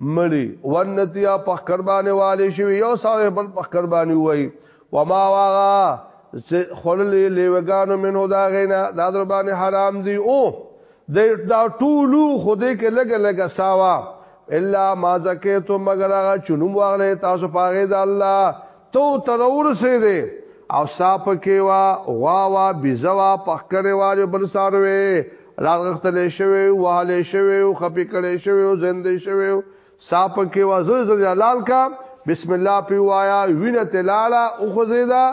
مړي ونتیا په قرباني والي شوی یو سره بل په قرباني وای و ما واغا چې خړلې لیوګانو منو دا غینا دا در باندې حرام دی او د دا ټولو خوده کې لګ لګ ساوا الا ما زکیتو مگر هغه چونو واغله تاسو پاغه د الله تو ترور سه دې او صاحب کې وا غوا وا بيزوا پخکره واره بل ساروي راغختل شوی واله شوی خپې کړي شوی زنده شوی صاحب کې وا زر زر لال کا بسم الله پی وایا وینه تلاله او خزیدا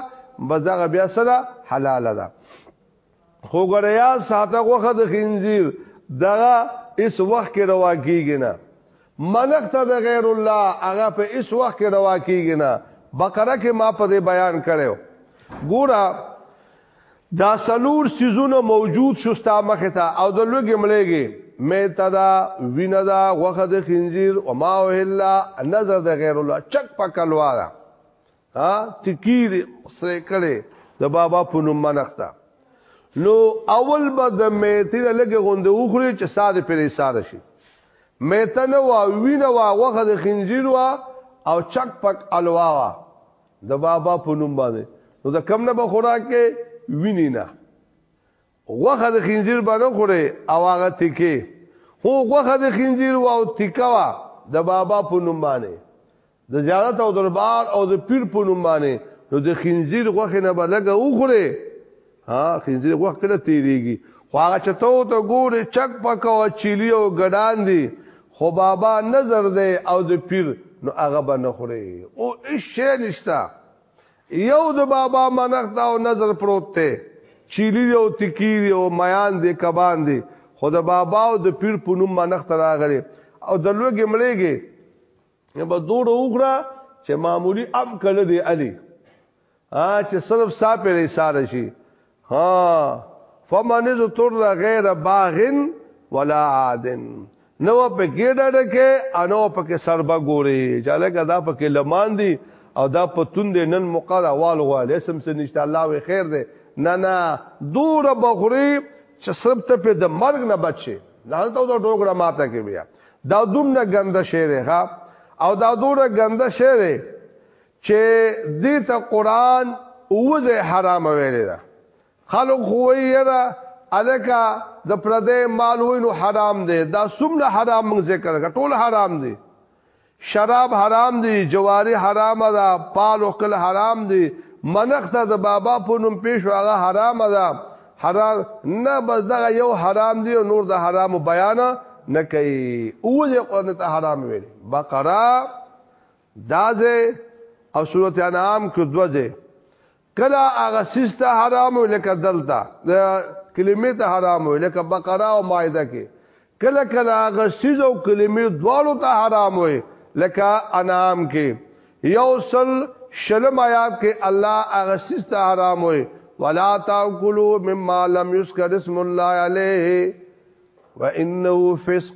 بزغه بیا سره حلاله ده خو ګریا ساته غوخه د خنزیر دغه اس وخت کې روا کیږي نه منخت د غیر الله هغه په اس وخت کې روا کیږي نه بقره کې ما په بیان کړو ګورا دا سلور سيزونه موجود شو ستا مخه ته او د لوګي ملګي میتا دا وینه دا غوخه د خنزیر او ما او الا نظر د غیر الله چک پکلوارا ها تکی دې سره کړي د بابا په نوم منښتا نو اول به د میته لګه غوندې وخوري چې ساده پرې ساده شي میته نو وینه وا وخه د خنجیر وا او چک پک الوا وا د بابا په نوم باندې نو د کم نه به خوراک کې ویني نه غوخه د خنزیر باندې خوره او هغه تکي هو غوخه د خنزیر او تکوا د بابا په نوم باندې د زیارت او دربار او د پیر په نوم باندې نو د خنزیر غوخه نه بلګه وخوره ها خنزیر غوخه کله تیریږي خو هغه چتو ته ګوره چک پکاو چيلي او ګډان دي خو بابا نظر دی او د پیر نو هغه به نه خوري او هیڅ شی نشته یو د بابا منخت او نظر پروت ته چیلی او تکی دی او میان دی کبان دی خو د بابا او د پیر په نوم منخت راغلی او د لوګې مړېږي نه به دوړه وګړه چې معمولی ام کله دی علي ا چې صرف سا په رساله شي ها فمن ذو تر غیر باغن ولا عادن نو په کې ډډه کې انو په کې سربا ګوري چاله کدا په کې لمان دي او دا په توند نن مقاله وال غوال اسم څه نشته الله وي خیر دی نه نه دور بغري چې سب ته په د مرګ نه بچي نه ته دا ډوګړه ماته کې بیا دا دوم نه ګنده شعر ها او دا دوره ګنده شعر چې دې ته قران اوځه حرام ویل ده خلک خوې را الکا د پردې مال وینو حرام دی دا سمره حرام موږ ذکر کړ ټول حرام دی شراب حرام دی جواری حرام ده پال او کل حرام دی منخته د بابا په نوم پیش هغه حرام ده حرام نه بس دغه یو حرام دی او نور د حرامو بیان نه کوي او دې قران ته حرام ویل بقره دازه او سورته انعام کې دوځه کله هغه سیسته حرام لکه دلته کلمې ته حرام لکه بقره او مائده کې کله کله هغه سیز او کلمې دواړو ته حرام وي لکه انعام کې یو سل شلم آیات کې الله هغه سیسته حرام وي ولا تاكلوا مما لم يذكر اسم الله عليه وانه فسق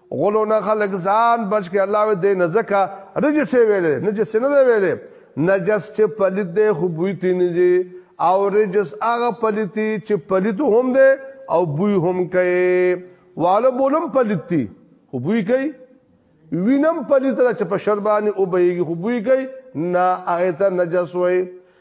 غلو نه خلق ځان بچ کې الله و دې نزکا رجس ویلې نجس نه دی ویلې نجس چې پلیت دی خو بوی تی نه دی او رجس هغه پلیتی چې پلیت هم دی او بوی هم کوي واله بولم پلیتی خو بوی کوي وینم پلیت را چې په شربانی او بهږي خو بوی کوي نه هغه ته نجس وای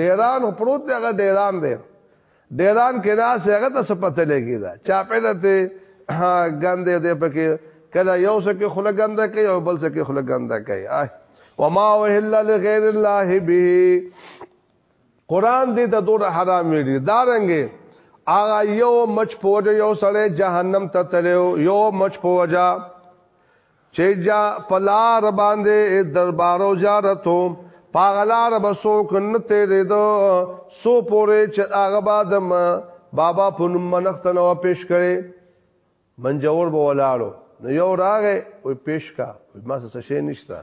ډیران او پروت دی هغه ډیران دی ډیران کې دا څنګه ته سپته لګی دا چا پیدا ته ګندې دې پکې کله یو څه کې خله ګنده کوي او بل څه کې خله ګنده کوي وما وهل لغیر الله به قران دې ته دور حرام ویلي دا رنګه آغا یو مچ پوجا یو سړی جهنم ته تلو یو مچ پوجا چې جا پلار باندې دربارو جارتو پاغلار بسوک نته دې دو سو پورې چې هغه بادم بابا په نوم منښت نو پیش کړي منجور به ولاړو نو یو راغې وې پیش کا ما څه شي نشته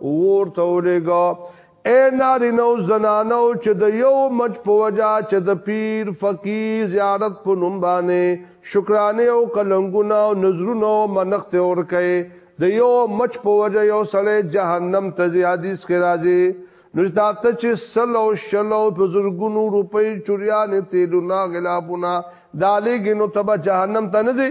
ور ته ولېګو اے ناری نو زنانو چې د یو مچ په وجا چې د پیر فقیر زیارت په نوم باندې شکرانه او کلنګونه او نظرونه منخت اور کوي د یو مچ په وجا یو سړی جهنم ته زیادیس کې راځي نو دا ته چې سلو شلو په زرګونو روپۍ چوریانه تیلونه غلابونه دالې ګنو تبا جهنم ته نه ځي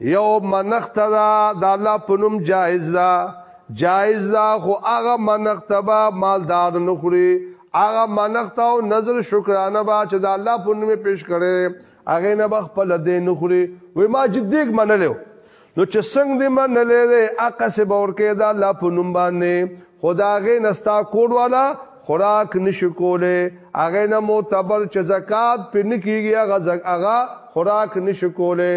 یو منخت دا د الله په نوم جایز ده جایز ده خو هغه منخت به مالدار نه خوري هغه منخت او نظر شکرانه به چې د الله په نوم پیش کړي هغه نه به خپل دین نه خوري وای ما جدیګ منلو نو چې څنګه دې منلې ده اقا سه باور کې دا الله په نوم باندې خداغه نستا کور والا خوراک نشو کوله هغه نه معتبر چې زکات په نکیږي هغه هغه خوراک نشو کوله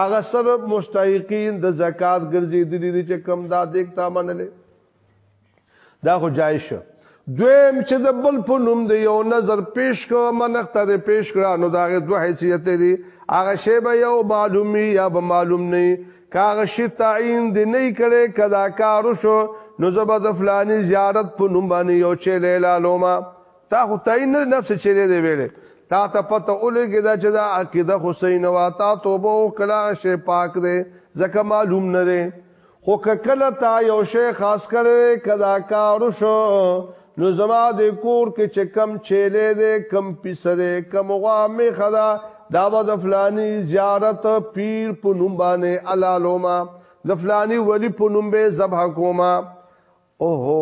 هغه سبب مستحقین د زکات ګرځي د دې چې کم دا دیکتا منلې دا خو جایش دویم چې د بل په نوم دی یو نظر پیش کو منخته دی پیش کړه نو دا غي دوه حیثیت دی هغه شی به یو معلومی یا به معلوم نه کاغه شي تعین دی نه کړي کدا کار شو نو زبر د فلانی زیارت په نوم باندې یو چې لیلا لوما تا خو تعین نه نفس چې دی ویلې تا ته پته اولګی دا چې دا عقیده حسین وا تا توبه او کلا شي پاک دی ځکه معلوم نه دی خو کله تا یو شی خاص کړي کدا کار شو نو زما د کور کې چې کم چیلې دې کم پیسه دې کم غوا می خدا دا به د فلانی زیارت پیر په نوم باندې علالوما د فلانی ولی په نوم به ذبح کوما اوهو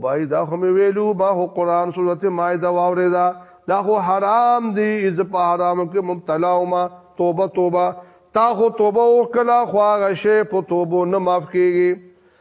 بای دا خو می ویلو ما هو قران سورته مائده واورې دا دا خو حرام دی از په حرام کې مبتلا وما توبه توبه تا خو توبه وکړه خو هغه شی په توبه نه معاف کیږي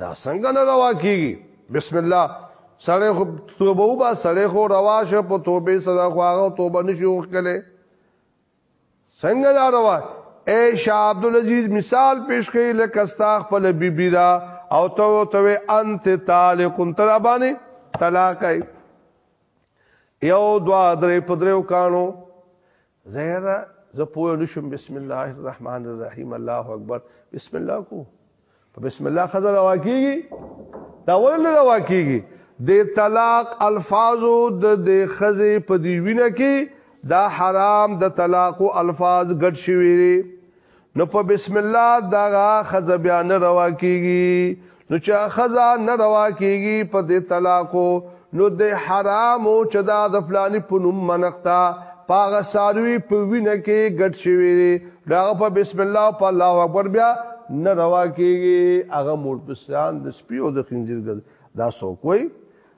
دا څنګه نه روا کیږي بسم الله سړی خو توبه وبا سړی خو روا شه په توبه سره خو هغه توبه نشي وکړي څنګه دا روا اے شاه عبد العزيز مثال پیش کړي لکه ستا خپل بیبی دا او تو تو انت طالق تر باندې طلاق یو دوا درې پدریو کانو زهره زه پوه نشم بسم الله الرحمن الرحیم الله اکبر بسم الله کو په بسم الله خزه روا کیږي دا ولنه روا کیږي د طلاق الفاظو د د خزه په دی وینه کې دا حرام د طلاق الفاظ ګډ شوی نو په بسم الله دغه خزه بیا نه روا کیږي نو چې خزه نه روا کیږي په دې طلاقو نو د حرام او چې دا د فلانی په نوم منقتا پاغه ساروی په وینه کې ګډ شوی دی دا په بسم الله په الله اکبر بیا نه روا کیږي هغه مورتسان د سپیو د خنجر ګل دا سو کوی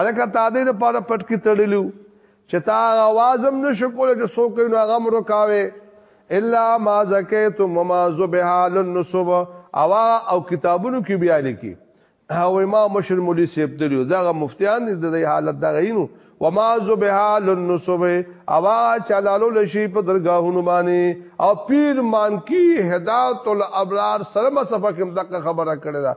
الکه تا دې د پاره پټ کې تړلیو چې تا غوازم نشو کولای چې څوک نو هغه مر کاوي الا ما زکیتم وما ذبها للنصب او او کتابونو کې بیا لیکي او امام مشر مولوی سیب دلیو دغه مفتیان دې د حالت دغه اینو وما ذبها للنصب او چلالو لشي په درگاهونو باندې او پیر مانکی هدایت الابرار سره مصفه کوم دغه خبره کړې ده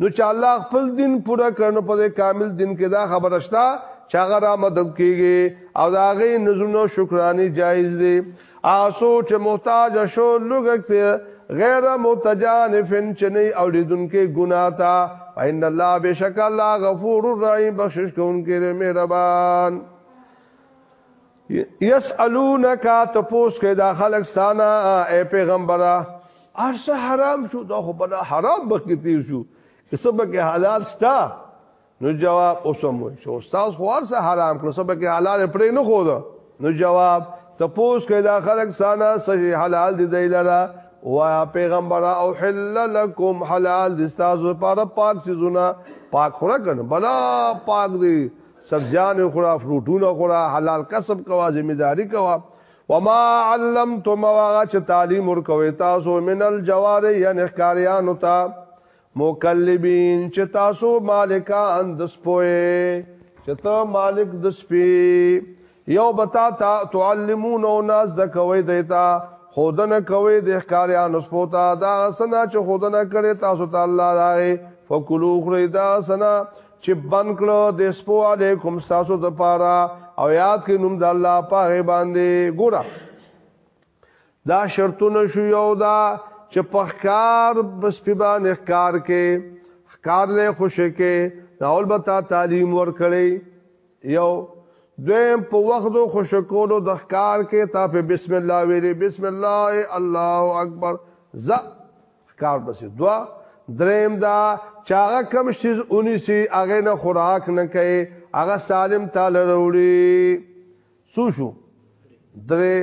نو چې الله خپل دین پوره کړنو په کامل دین کې دا خبره شته چې هغه را مدد کیږي او دا غي نزونو شکرانی جایز دي آسو چې محتاج شو لوګکته غیر متجانفن چنی او لیدونکو ګنا تا ان الله بشک الله غفور الرحیم بخشش کوونکی مهربان یسالونک تپوس کې دا خلک ستانه اے پیغمبره ارسه حرام شو دا خو بل حرام بکې تیر شو کسبه کې حلال ستا نو جواب اوسم وي چې استاد خو ارسه حرام کړو سبه کې حلال پرې نه خو دا نو جواب تپوس کې دا خلک ستانه صحیح حلال دي دی لره وایا پیغمبر او حل لکم حلال دستازو پر پاک سيزونه پاک خورا کنه بلا پاک دی سبزیان خورا فروټونه خورا حلال کسب کوا ذمہ داری کوا وما علمتم واغه چې تعلیم ور کوي تاسو من الجوار یعنی ښکاریان تا مکلبین چې تاسو مالکان د سپوي چې ته مالک د سپي یو بتا تا تعلمون او ناز د کوي دیتا خودنه کوي د ښکاریان اوس پوتا دا سنا چې خودنه کړي تاسو ته الله راغي فکلو خری دا سنا چې بن کړو د سپو علیکم تاسو د پاره او یاد کې نوم د الله پاغه باندې ګوره دا شرطونه شو یو دا چې په ښکار بس په باندې ښکار کې ښکار له خوشې کې دا البته تعلیم ورکړي یو دویم په وخت خوشې کولو د ښکار کې تا په بسم الله ویلي بسم الله الله اکبر ز ښکار بس دوا دریم دا چاغه کم شیز اونی سی هغه نه خوراک نه کوي هغه سالم تعالی وروړي سو شو درې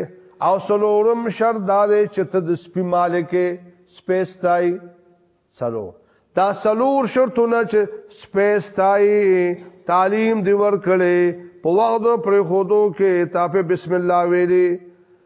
او سلورم شر دا دی چې ته د سپی مالک سپېستای سلور دا سلور شرطونه چې سپېستای تعلیم دی ورکړي په وخت پر خودو کې تا په بسم الله ویلي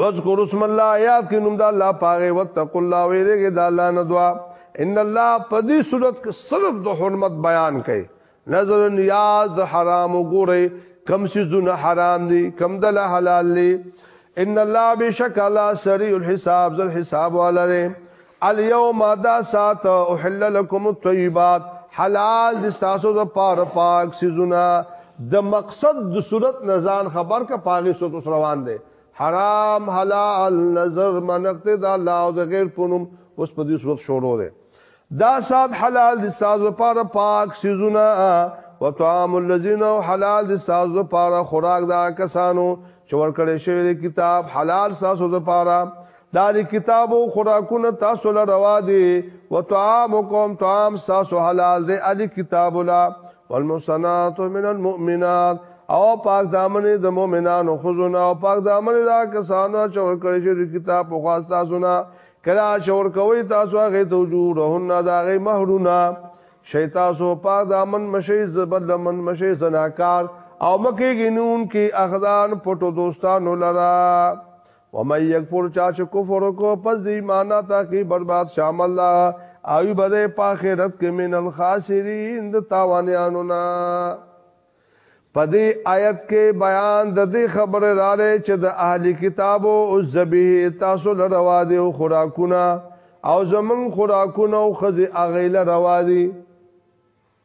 واذکر اسم الله یاد کې نوم د الله پاغه وتق الله ویریږي د الله نه دعا ان الله په دې صورت کې صرف د حرمت بیان کړي نظر نیاز حرام وګوري کم سيزونه حرام دي کم دل حلال دي ان الله بشک الله سریع الحساب ذل حساب والره الیوم دا سات احل لکم الطیبات حلال د تاسو د پار پاک سيزونه د مقصد د صورت نزان خبر کا پاغي سو تر روان دي حرام حلال نظر منقت د الله او د غیر پونم اوس په دې صورت شروع ده دا سات حلال د تاسو د پار پاک سيزونه وطعام الذين حلال د تاسو د پار خوراک دا کسانو چې ورکړې شوی کتاب حلال تاسو د پاره دا دی کتابو خوراکونه تاسو له روا دي وطعامکم طعام تاسو حلال دی علی کتاب لا والمصنات من المؤمنات او پاک دامن د مؤمنانو خزونه او پاک دامن دا کسانو چې ور کړی شي کتاب په خاص تاسو نه کلا چې ور کوي تاسو هغه ته جوړهن دا غي مہرونه شي تاسو پاک دامن مشي زبر لمن مشي زناکار او مکه گنون کې اخدان پټو دوستانو لرا ومن یکفر چا چې کفر کو پس دی ایمان تا کی برباد شامل لا اوی بده په آخرت کې من الخاسرین د تاوانیانو نه پدې آیت کې بیان د دې خبره رااله چې د اهلی کتابو او ذبیح تاسو لروا دي او خوراکونه او زمون خوراکونه او خزي اغیله روا دي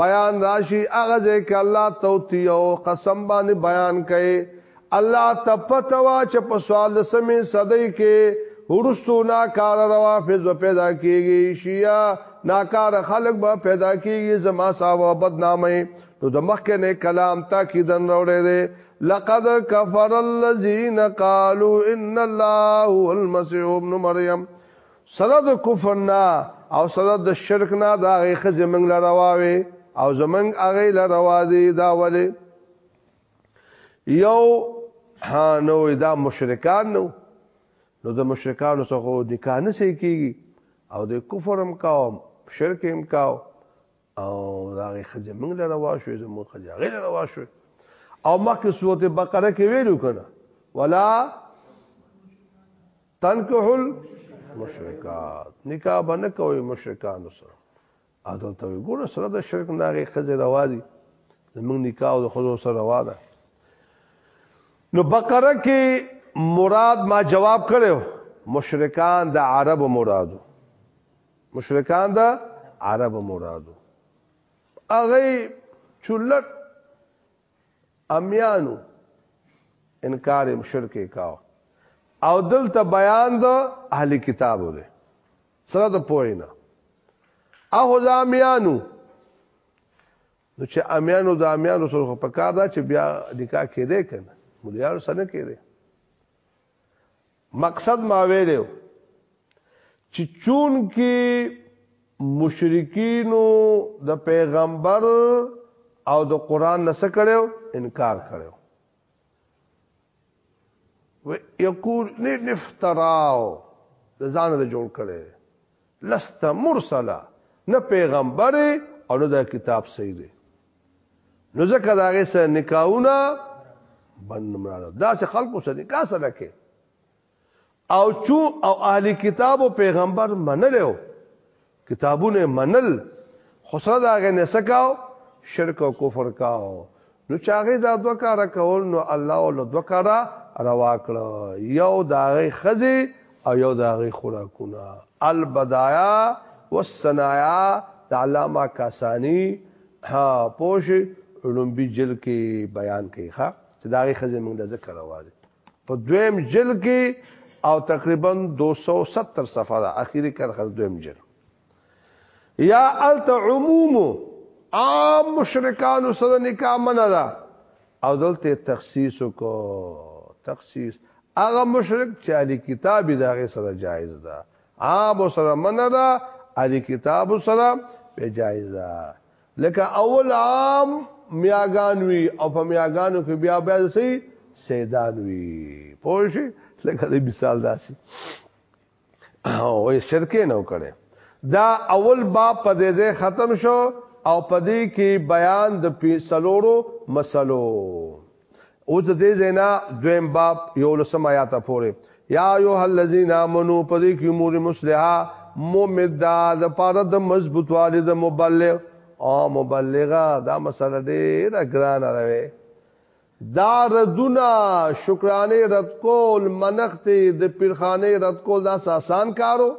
بیان راشي هغه ځکه الله توتی او قسم باندې بیان کړي الله تپتوا چې په سوال سمې صدې کې ورستو ناکار روافض پیدا کیږي شیا ناکار خلق به پیدا کیږي زما صاحب بدنامي نو د مخکې نه کلام تاکیدن راوړې دي لقد كفر الذين قالوا ان الله هو المسيح ابن مريم سره د کفر نه او سره د شرک نه دا غي خزه منګ لرواوي او زمنګ اغه لروا دي دا ولې یو ها نو دا مشرکان نو نو د مشرکانو څخه نکاح نه سي کیږي او د کفر هم کاو شرک هم کاو او دا غي خزه منګ لروا شو زمو خزه غي لروا شو او مکه سورته بقره کې ویلو کنه ولا تنکحل مشرکات نکاح باندې کوي مشرکان سره عادت ته ګوره سره د شرک نه غي خزه روا دي زمونږ نکاح د خزو سره روا ده نو بقره کې مراد ما جواب کړو مشرکان د عرب مرادو مشرکان د عرب مرادو اغه چولټ امیانو انکار هم شرک کاو او دلته بیان د اهل کتابو دی سره د پوینا اهو د امیانو نو چې امیانو د امیانو سره په کار دا چې بیا نکاح کېده کنه مليار سره کېده مقصد ما ویلو چې چونکی مشرکینو د پیغمبر او د قران نه سکړو انکار کړو و یقول نفتراو د ځان له جوړ کړي لست مرسلا نه پیغمبر او نه دا کتاب صحیح دی نو ځکه دا غي سره نکاحونه بند مړه دا سه خلکو سره نکاح سره کې او چو او اهل کتاب او پیغمبر منل او کتابونه منل خسره دا غي نه سکاو شرک او کفر کاو نو چاغه دا دوه کار کول نو الله ول دوه کار روا کړ یو داغه خزه او یو داغه خوراکونه البدایا والصنایا د علامه کاسانی ها پوش لومبی جل کې بیان کوي ښا چې داغه خزه موږ ذکر راوړي په دویم جل کې او تقریبا 270 صفحه ده اخیری کرخه دویم جل یا الت عموم عام مشرکان سره نکاح منه ده او دلته تخصیص کو تخصیص هغه مشرک چې علی کتاب دغه سره جایز ده عام سره منه ده علی کتاب سره به جایز ده لکه اول عام میاګان وی او په میاګانو کې بیا بیا سي سیدان وی پوه شي لکه د مثال داسي او یې شرک نه وکړي دا اول باب په دې ځای ختم شو او په دې کې بیان د پیسلورو مسلو او د دې زینا دویم باب یو لسم آیات پورې یا ایه الذین آمنو پدې کې امور مصلحه ممدا د پاره د مضبوط والد مبلغ او مبلغه دا مسله ډېره ګرانه ده دا ردونه شکرانه رد کول منخت د پیرخانه رد کول دا آسان کارو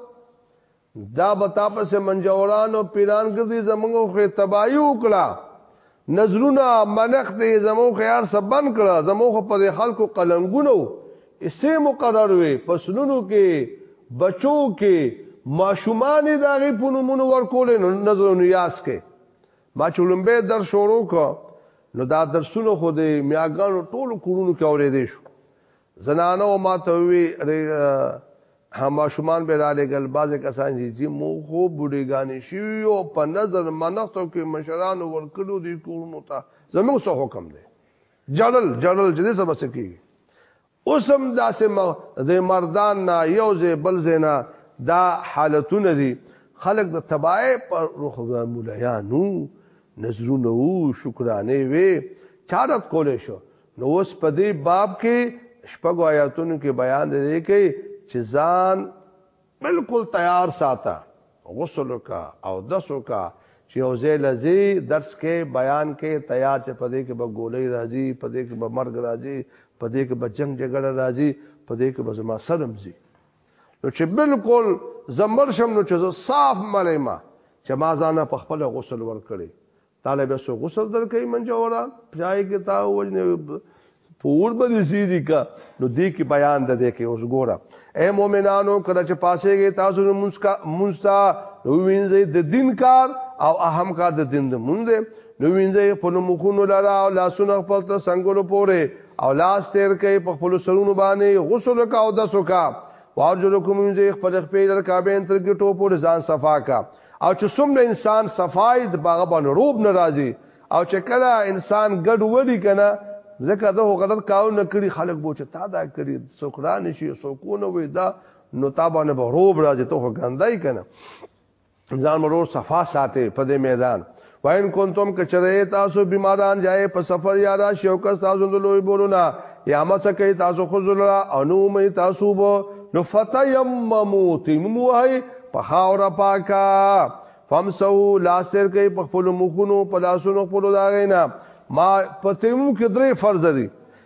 دا به تا پس منجوران او پیران ګرځي زمونږ خو تباہي وکړه نظرونه منخ دې زمو خيار سبن کړه زمو خو په خلکو قلنګونو اسې مقرر وي پسلونو کې بچو کې ماشومان داغي پونمونو ورکول نو نظر نیاز کې ما چولمبه در شروع کو نو دا درسونه خو دې میاګانو ټولو کورونو کې اورې دې شو زنانو ما ته وی هما شومان به را لګل باز کسان دي چې مو خو بډېګانی شي او په نظر منښتو کې مشران ورکړو دي کورونو ته زموږ څه حکم دی جړل جړل چې څه بس کی اوسم داسې د مردان نه یو ځې بل زینا دا حالتونه دي خلک د تبای پر روخ مولایانو نظرونه شکرانه وي چارت کولې شو نو اوس په دې باب کې شپږ آیاتونو کې بیان دی کې چې ځان بالکل تیار ساته غسل کا او دسو کا چې یو ځای لذي درس کې بیان کې تیار چې پدې کې به ګولې راځي پدې کې به مرګ راځي پدې کې به جنگ جګړه راځي پدې کې به زما سرم زی نو چې بالکل زمر شم نو چې صاف ملې ما چې ما ځانه په خپل غسل ور کړی تعالی به سو غسل درکې منجورا پای کې تا وجنه پور باندې سیدی کا نو دې کې بیان د دې کې اوس ګوره اے مؤمنانو کله چې پاسېږي تاسو نو مسکا مستا نو وینځي د دین کار او اهم کار د دین د مونږ نو وینځي په نو مخونو لاره او لاسونو خپل ته څنګهلو پوره او لاس تیر کوي په خپل سرونو باندې غسل کا او د سوکا واجلکم وینځي خپل خپل کابین تر کې ټوپو ځان صفا کا او چې څومره انسان صفای د باغه باندې روب ناراضي او چې کله انسان ګډ وډی کنه ځکه دا غلط کارو نه کړی خلک بو چې تا دا کړی سوکران شي سوکونه وې دا نو تا باندې به روب راځي ته غندای کنه ځان مرور صفا ساته په دې میدان وین کنتم کچره تاسو بیماران جای په سفر یا را شیو کس تاسو د لوی بولونه یا مسه کوي تاسو خذل انو مې تاسو بو نو فتیممو تیمم وای په خاور پاکا فمسو لاسر کوي په خپل مخونو په لاسونو خپل داغینا ما په تیمم کې درې فرض دي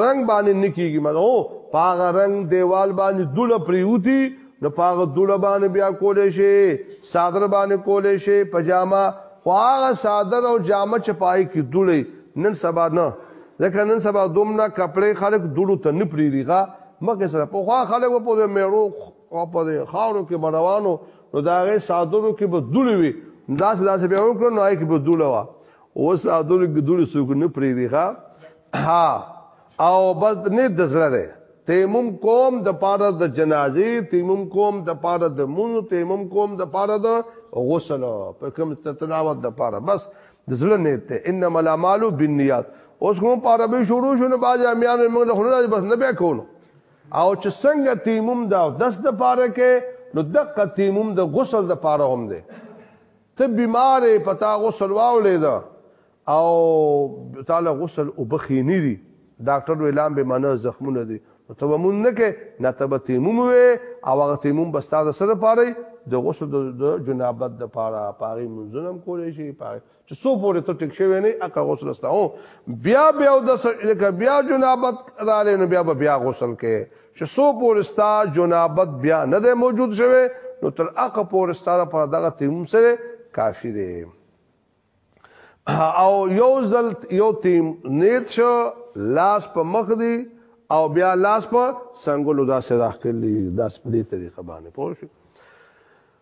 رنگ باندې نکیږي منو پاغه رنگ دیوال باندې دوله پریوتی نو پاغه دوله باندې بیا کولې شي صادر باندې کولې شي پجامه خو هغه صادر او جامه چې پای کې دوله نن سبا نه ځکه نن سبا دومره کپڑے خلک دوړو ته نه پریریغه مګر سره په خوا خلک په دې میرو او په دې خاورو کې بروانو نو دا غي صادرو کې به دوړي وي داس داس به وکړو نو آی کې به دوړه وا او صادرو کې دوړي سوق نه پریریغه ها او بس نه د زړه ده تیمم کوم د پاره د جنازې تیمم کوم د پاره د مون تیمم کوم د پاره د غسل په کوم تلاوت د پاره بس د زړه نه ته انما الاعمال بالنیات اوس کوم پاره به شروع شونه باج امیان موږ له خلونو بس نه به کولو او چې څنګه تیمم دا دس د پاره کې نو دقه تیمم د غسل د پاره هم ده ته بیمار پتا غسل واولې ده او تعالی غسل وبخې نه دي ډاکټر اعلان به منه زخمونه دي نو ته مون نه کې نه ته به تیموم وي او هغه تیموم به ستاسو سره پاره د غسل د جنابت د پاره پاره منځنم کولې شي پاره چې سو پورې ته ټیک شوی نه اکه غسل استاو بیا بیا د بیا جنابت را لې نو بیا بیا غسل کې چې سو پورستا جنابت بیا نه دی موجود شوه نو تر اقه پورستا پر دغه تیمم سره کافی دی او یو ځل یو تیم نیت شو لاس په مخ دی او بیا لاس په څنګه لودا سره راخلی داس په دې طریقه باندې پوه شو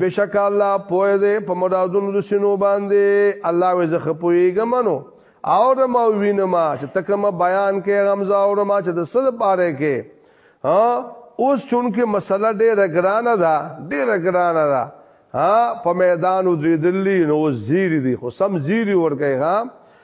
بشک الله پوهه دې په مرادونو د سينو باندې الله وې زخه پويګم نو او د ما وینما چې تکم بیان کې غمزه او ما چې د سره پاره کې ها اوس چون کې مسله ډېره ګرانه ده ډېره ګرانه ده ها په میدان ودریدلی نو زیری دی خو سم زیری ورګی ها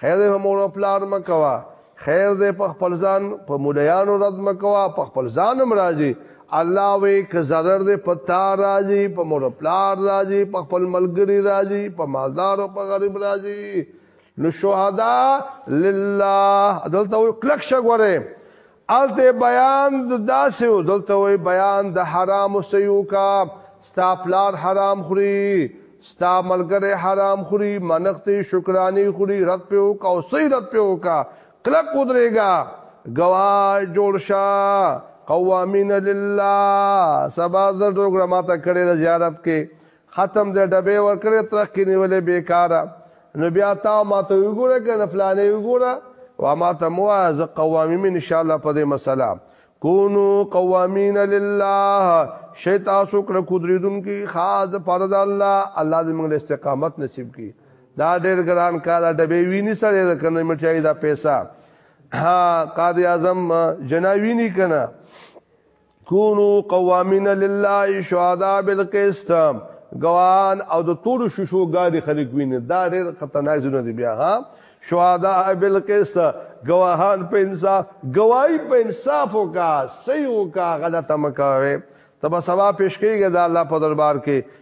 خیر دې مور او پلار مکوا خیر دې په خپل ځان په مولایانو رد مکوا په خپل ځان هم راځي الله وې ک zarar دې په تا راځي په مور او پلار راځي په خپل ملګری راځي په مالدار او په غریب راځي نو شهدا لله دلته کلک شګوره الته بیان د داسې او دلته وی بیان د حرام سيو کا ستا پلار حرام خوري ستا ملګری حرام خوري منخته شکرانی خوري رد په او کا او سي رد په او کا کلک قدرېګا گواه جوړ شه قوامین لله سبا زر ټوګره ماته کړي د زیارت کې ختم دې ډبې ورکړې تر کینی ولې بیکاره نو بیا تا ما ته وګوره کنه فلانه وګوره و ما ته مو از قوامین ان شاء الله په دې مسله کونو قوامین لله شي تاسو کړه قدرتون کی خاص فرض الله الله دې موږ استقامت نصیب کی دا ډېر ګران کار ډبې ویني سره کنه مچای دا پیسې ها قاضي اعظم جناوینی کنه کونو قوامین لله شهدا بالقسط ګوان او د ټول شوشو ګاډي خلک ویني دا ډېر خطرناک زونه دی بیا ها شهدا بالقسط ګواهان په انصاف ګواہی په انصاف وکا صحیح وکا غلطه مکوي تب سبا پیش کیږي دا الله په دربار کې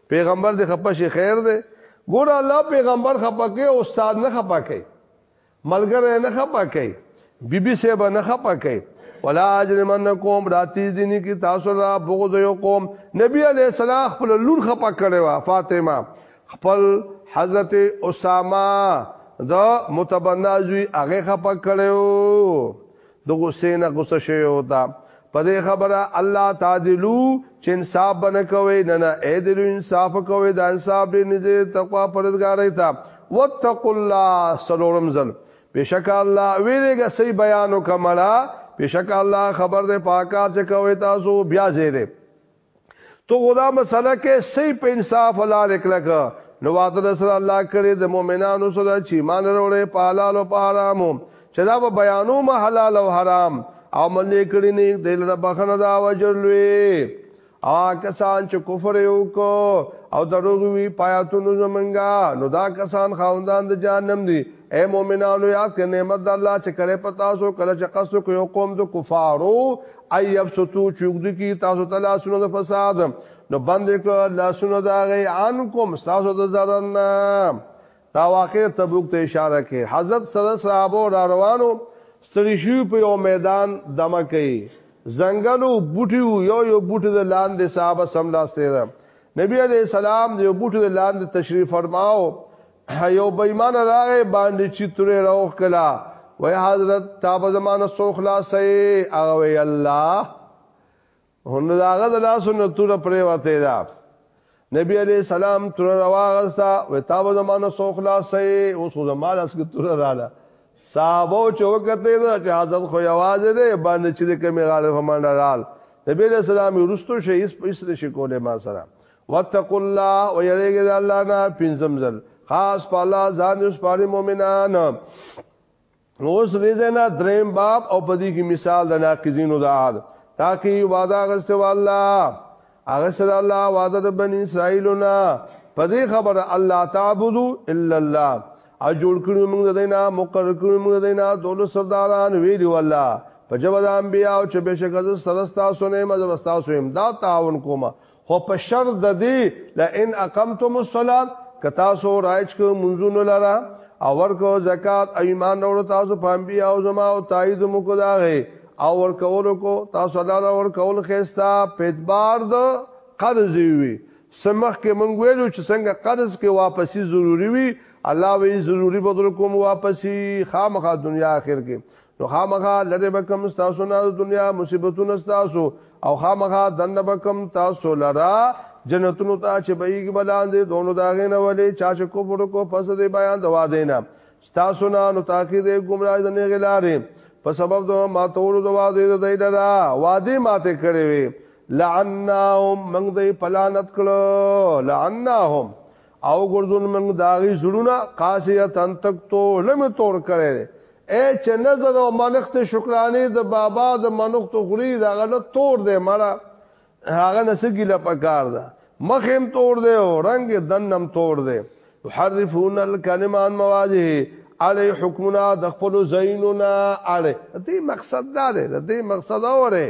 پیغمبر دې خپه شي خیر دی ګور الله پیغمبر خپه کوي استاد نه خپه کوي ملګری نه خپه کوي بیبي صاحب نه خپه کوي ولا اجرمنکم راتی دینی کی تاسو را بغض یو قوم نبی علیہ السلام خپل لور خپه کړي وا فاطمه خپل حضرت اسامه د متبنازوی هغه خپه کړو د غصې نه غصه شوی وتا په دې خبره الله تعالی چې انصاف بنه کوي نه نه اې دې انصاف کوي دا انصاف دې نږدې تقوا پرزګارې تا وتقوا الله سلورم زل بشک الله ویلګه صحیح بیانو کملا بشک الله خبر دې پاکار چې کوي تاسو بیا زیره تو خدا مسله کې صحیح په انصاف حلال کلک نو وعده سره الله کړی د مؤمنانو سره چې ایمان وروړي په حلال او په حرام چې دا به بیانو ما حلال او حرام او من یې کړی نه د لره بخنه دا وجلوي آ کسان چې کفر یو کو او دروغ وی پایاتونو زمنګا نو دا کسان خاوندان د جهنم دي اے مؤمنانو یاد کړئ نعمت د الله چې کړه پتا سو کله چې قصو کو یو قوم د کفارو ایب ستو چوګد کی تاسو ته لاسونه د فساد نو بند کړه لاسونه دا غي ان کوم تاسو د زرن دا واقع تبوک ته اشاره کوي حضرت سره صحابه را روانو ستړي شو په یو میدان دمه کوي زنګلو بوټي یو یو بوټي د لاندې صحابه سملاسته ده نبی علیہ السلام د یو بوټي د لاندې تشریف فرماو یو بېمان راغې باندې چې ترې راوخ کلا وای حضرت تا په زمانه سو خلاصې هغه وی الله هن داغه د لاسو نه تور پرې وته دا نبی علی سلام تر راوغستا و تا په زمانه سو خلاصې اوس زمانه اس کې تر رااله صحابه چوکته دا چې حضرت خو आवाज دې باندې چې کومه غاړه فمانډه رال نبی علیہ السلام ورستو شي اس په اس شي کوله ما سره واتقوا الله ويرګه د الله نه پنځم ځل خاص په الله ځان یو سپاري مؤمنان اوس دې نه دریم باب او پدې کې مثال د ناقضینو د عاد تاکي وعده غسته والله هغه سره الله وعده د بنی اسرائیلونه پدې خبره الله تعبدو الا الله او جوړ کړو موږ دینا مقرر کړو موږ دینا دولو سرداران ویلی والله په جواب د انبیا او چې بشک از سرستا سونه مزه وستا سو امداد تعاون کوما خو په شر د دې لئن اقمتم الصلاه کتا سو رایج کو منزون لرا او ورکو زکات ایمان اور تاسو پامبي او زما او تایید مو کو داغه او ورکول کو تاسو الله ور کول خيستا په اعتبار د قرض وی سمخ کې مونږ ویلو چې څنګه قرض کې واپسی ضروری وي الله وی ضروری بدل کوم واپسی خامخا دنیا اخر کې نو خامخا لره بکم تاسو نه دنیا مصیبتونه تاسو او خامخا دنه بکم تاسو لرا جنتونو ته چې بېګ بلاندې دونو داغې نه ولې چا چې کوپر کو پس دې بیان دوا دینا تاسو نه نو تاکي دې گمراه دنه غلارې په سبب دو ما تور دوا دې دې دلا وادي ماته کړې وي لعناهم من دې پلانت کړو لعناهم او ګرځون موږ داغي زړونه قاسیه تن تک تو لم تور کړي اے چې نظر او منخت شکرانه د بابا د منخت خوري دا غل تور دی مړه هغه نسګی لا پکار ده مخم تور دی او رنگ دنم تور دی حرفون الکلمان مواجه علی حکمنا د خپل زینونا علی دې مقصد دا دی دې مقصد اوره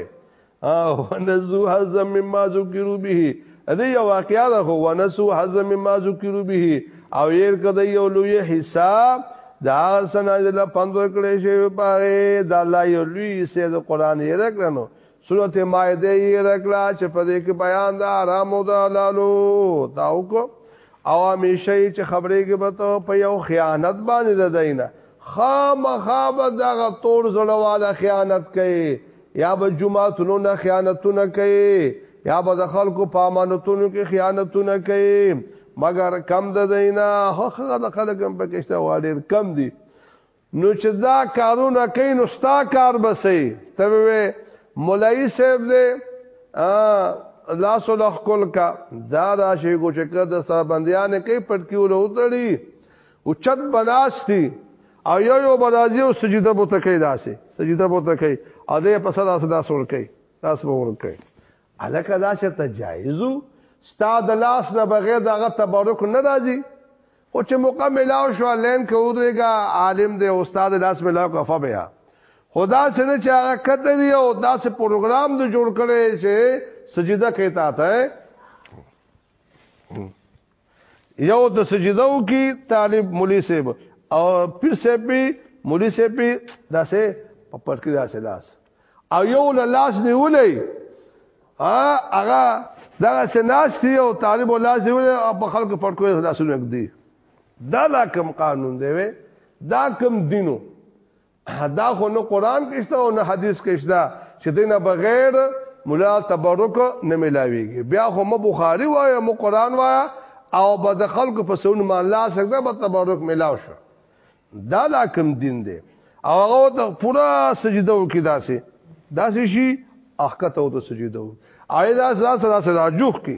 او نزو حزم مما ذکرو به دې یو واقعیا ده خو ونسو حزم مما ذکرو به او ير کده یو لوی حساب دا سنا جل پند کړي شی پاره دا لا یو لوی سید قران یې رکړنو سورته مائده یې رکړه چې په دې کې بیان دا آرام او دا لالو دا وکړه او همیشه چې خبرې کې به ته په یو خیانت باندې دداینه خامخابه دغه تور زړواله خیانت کوي یا به جمعاتونو نه خیانتونه کوي یا به د خلکو په امانتونو کې خیانتونه کوي مګر کم د دینا هغه د خلک هم پکشته واډیر کم دي نو چې دا کارونه کوي نو ستا کار بسې ته وې مولای صاحب دې لاس لخ کول کا دا راشي کو چې کده سره بنديان کوي پټکیو له وتړي او چت بناستی او یو یو برازي او سجده بو تکي داسې سجده بو تکي او دې په صدا صدا سور کوي تاسو به ور کوي الکه دا چې ته جایزو ستا د لاس نه بغیر دغه تبرک نه راځي او چې مکمل او شو لین کو درېګا عالم دې استاد لاس ملاو کفا بیا خدا سره چې هغه کته دی او دا سه پروګرام د جوړ کړي چې سجده کوي تا ته یو د سجدو کی طالب مولوی صاحب او پیر صاحب پی مولوی صاحب پی داسې په پټکی داسې لاس او یو له لاس نیولې هغه دا څه ناس دی او طالب لاس نیولې او په خلکو پټکو لاسونه کړی دا لا کوم قانون دی دا کوم دینو دا خو نو قران کې شته او نه حدیث کې شته چې دینه بغیر مولا تبرک نه ملاويږي بیا خو مو بخاری وایا مو قران وایا او به د خلکو په سون مان لا سکدا به تبرک ملاو شو دا لا کوم دین دی او هغه ته پورا سجده وکي داسې داسې شي احکته او ته سجده وکي آی دا سره سره جوخ کی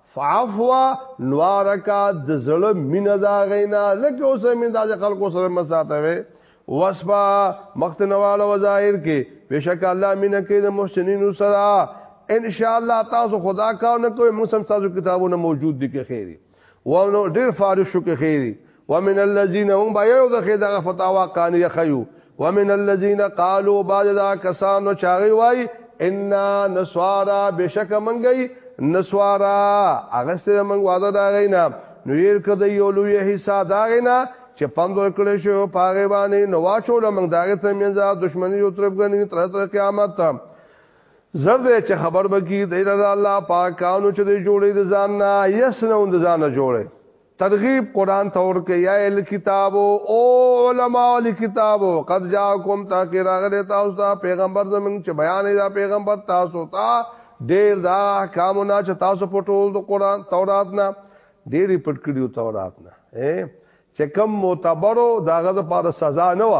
فعفوا نوارکا د زړه مینه دا غینا لکه اوس مين د خلکو سره مساته وي وسبا مختنواله وظاهر کې بشک الله مینه کې د محسنینو سره ان شاء الله تاسو خدا کا نه کوي موږ هم تاسو کتابونه موجود دي کې خیری و نو ډیر فارش شو کې خیری ومن الذين هم بيو دغه دغه فتاوا کان يخيو ومن الذين قالوا بعد ذا کسانو چاغي وای ان نسوارا بشک منګي نسوارا اغسته منګ واده دا غینا نو ير کده یو لوی حصہ دا غینا چې پند ورکړې شو پاغه باندې نو واچول موږ داغه ته منځه دښمنی یو طرف غنی تر تر قیامت ته زر دې چې خبر بکی د الله پاکانو چې جوړې د ځان نه یسنو د ځان نه جوړې ترغیب قران ته ورکه یا ال کتابو او علماء ال کتابو قد جاءکم تاکي راغله تاسو ته پیغمبر زمون چې بیان دا پیغمبر تاسو ته ډیر دا احکامونه چې تاسو په ټول د قران تورات نه ډیر پټ کړیو تورات نه چې کم معتبرو داغه د پاره سزا نه و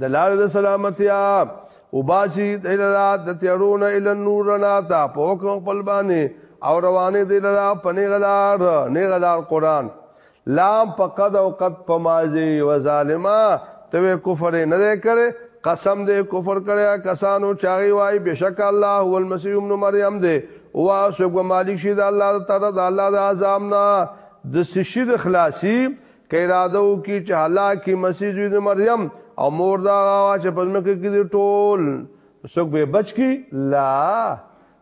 د لار د سلامتیا او باشی د لرا د تیرون ال نور رڼا ته په حکم خپل باندې او روانه د لرا پنی غلار نه غلار قران لام په قد او قد په ماضی و ظالما ته کفر نه کړي قسم دې کفر کړي کسانو چاغي وای بشک الله هو المسيح ابن مريم دې او سګو مالک شي د الله تعالی د الله د عذاب نه د سشي د خلاصي کې اراده وکي چې هلاکي مسیح د مریم او مور دا غوا چې پزمکه کې دي ټول څوک به بچ کی لا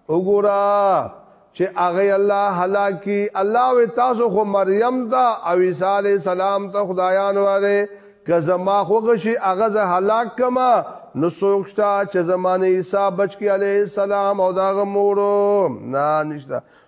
وګورا چې هغه الله هلاکي الله و تاسو خو مریم دا او عیسی علی السلام ته خدایان واره که زما خو غشي هغه زه هلاک کما نو سوکشتا چې زمانه عیسی بچ کی علی السلام او دا غمورو نه نشتا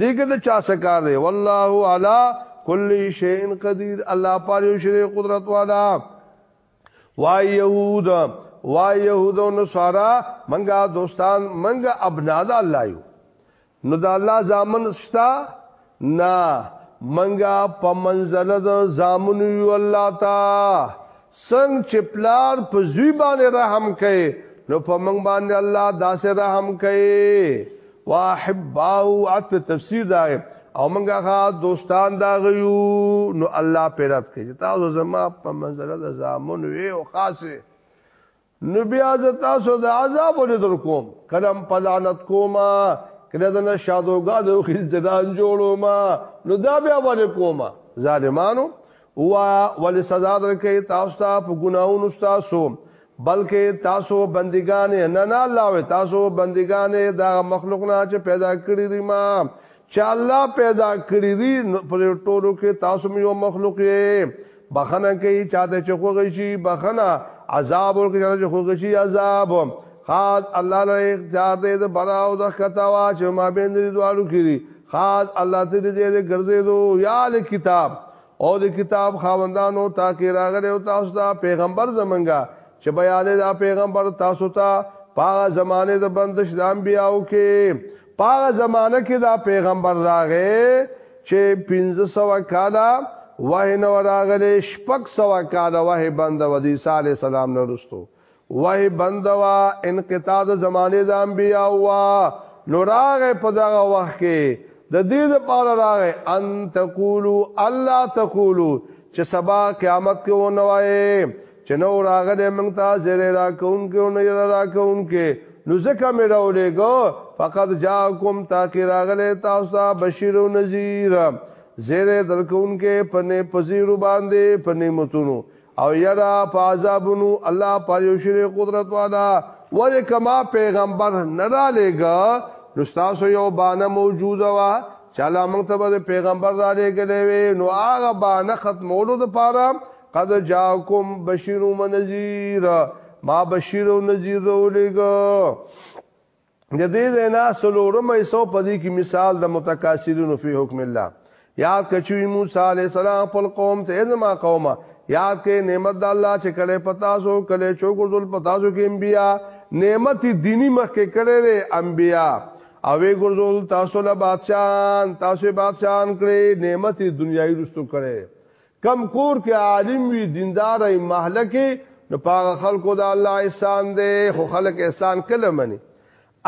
دیګه د چا سکار دی والله علا کل شیء قدیر الله پر یو شی قدرت والا وای یهود وای یهود او نصارا منګه دوستان منګه ابنا د الله یو نو د الله زامن شتا نه منګه په منزل د زامن یو الله تا څنګه چې پلار په زوی باندې رحم کوي نو په منګ باندې الله داسې رحم کوي واحباو عطف تفسیر دا او منګه غا دوستان دا غيو نو الله پیرات کوي تاسو زما په منزله د زامن وي او خاصه نو بیا ز تاسو د عذاب ولې در کوم کلم پلانت کوما کله د نشادوګانو خل جدان جوړو ما نو دا بیا باندې کوما ظالمانو وا ول سزا درکې تاسو ته په ګناونو تاسو بلکې تاسو بندگان نه نه الله و تاسو بندگان دا مخلوق نه چې پیدا کړی دی ما چې الله پیدا کړی دی په ټولو کې تاسو یو مخلوق یې بخنه کوي چاته چې خوږی شي بخنه عذاب ورکړي چاته چې خوږی شي عذاب خاص الله له اختیار دې د بلاو د خطا وا چې ما بین دې دوالو کړی خاص الله ته دې دې ګرځې دو یا له کتاب او د کتاب خاوندانو تا کې راغلي او تاسو ته پیغمبر زمونږه چې بیانې دا پیغمبر تاسو ته پاغه زمانه د بندش د انبیاو کې پاغه زمانه کې دا پیغمبر راغې چې 1500 کاله وه نو راغلي شپږ سو کاله وه بند ودی صالح سلام نه رستو وای بندوا انقطاع د زمانه د انبیا وا نو راغه په دغه وخت کې د دې لپاره راغه ان تقولوا الله تقولوا چې سبا قیامت کې ونه وای چې نو راغه د موږ ته زره را کوم کې نه یلا را کوم کې نو ځکه مې راولېګو فقط جاءکم تاکي راغله تاسو ته بشیر او نذیر زره درکون کې پنه پزیرو باندې پنه متونو او یرا فعذابنو الله پر یو شری قدرت والا ولې کما پیغمبر نه را لېګا نو تاسو یو بانه موجود وا چاله موږ ته به پیغمبر را لېګلې وي نو هغه بانه ختمولو د پاره قد جاءکم بشیر و نذیر ما بشیر و نذیر ولېګا د دې زنا سلورم ایسو پدې کې مثال د متکاسرین فی حکم الله یاد کچوی موسی علی السلام خپل قوم ته ازما قومه یاد کې نعمت د الله چې کړه پتا سو کله چوکو ذل پتا سو کې انبیا نعمت دینی مخکې کړه ری انبیا او وی ګرځول تاسو له بادشاہان تاسو بادشاہان کړې نعمت دنیایي رستو کړي کم کور کې عالم وي دیندار ای محله کې نو پاغه خلکو دا الله احسان دی خو خلک احسان کله مني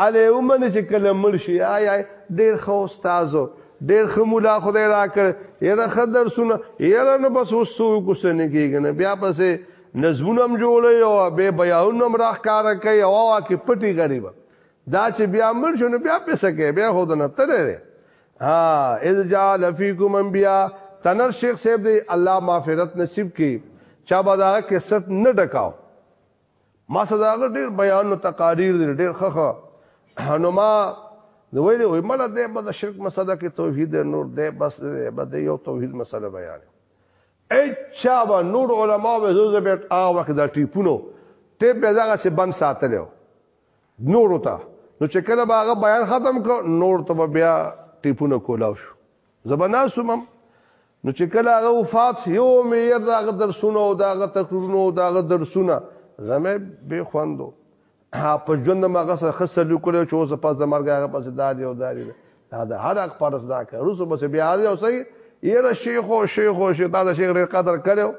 اله ومن چې کله مړ شي آی آی ډیر خو استادو ډیر خو مولا خدای را کړ یره خدر سونه یره نو بس وسو کو سن کېږي بیا پسې نظمونم جوړي او به بیاونم راخ کار کوي او وا کې پټي غریب دا چې بیا مړ شونه بیا پیسې کوي بیا خود نه ترې ها اذ جعل فیکم انبیاء تنر شیخ صاحب دی الله مغفرت نصیب کی چا به دا کیسټ نه ډکاو ما سزاغه ډیر بیان او تقاریر ډیر خخه نو ما نو ویلې وای مله دې بده شرک مسله کې توحید نور دې بس دې بده یو توحید مسله بیان اچھا و نور علما به زوزه به هغه وخت د ټیپونو ټیپ به هغه څه بند ساتلو نور ته نو چې کله باغه بیان ختم کو نور ته بیا ټیپونه کولاو شو زبنا سومم نو چې کله هغه وفات یو مېر داغه درسونه او داغه تقریرونه او داغه درسونه زمه به خوندو په ژوند ماغه سره خسل وکړو چې اوس په زمرګه هغه پس دادی او دادی دا د هر حق پرس دا کړو سو بس بیا دی او سي یره شیخ او شیخ او شیخ دا شیخ قدر کړو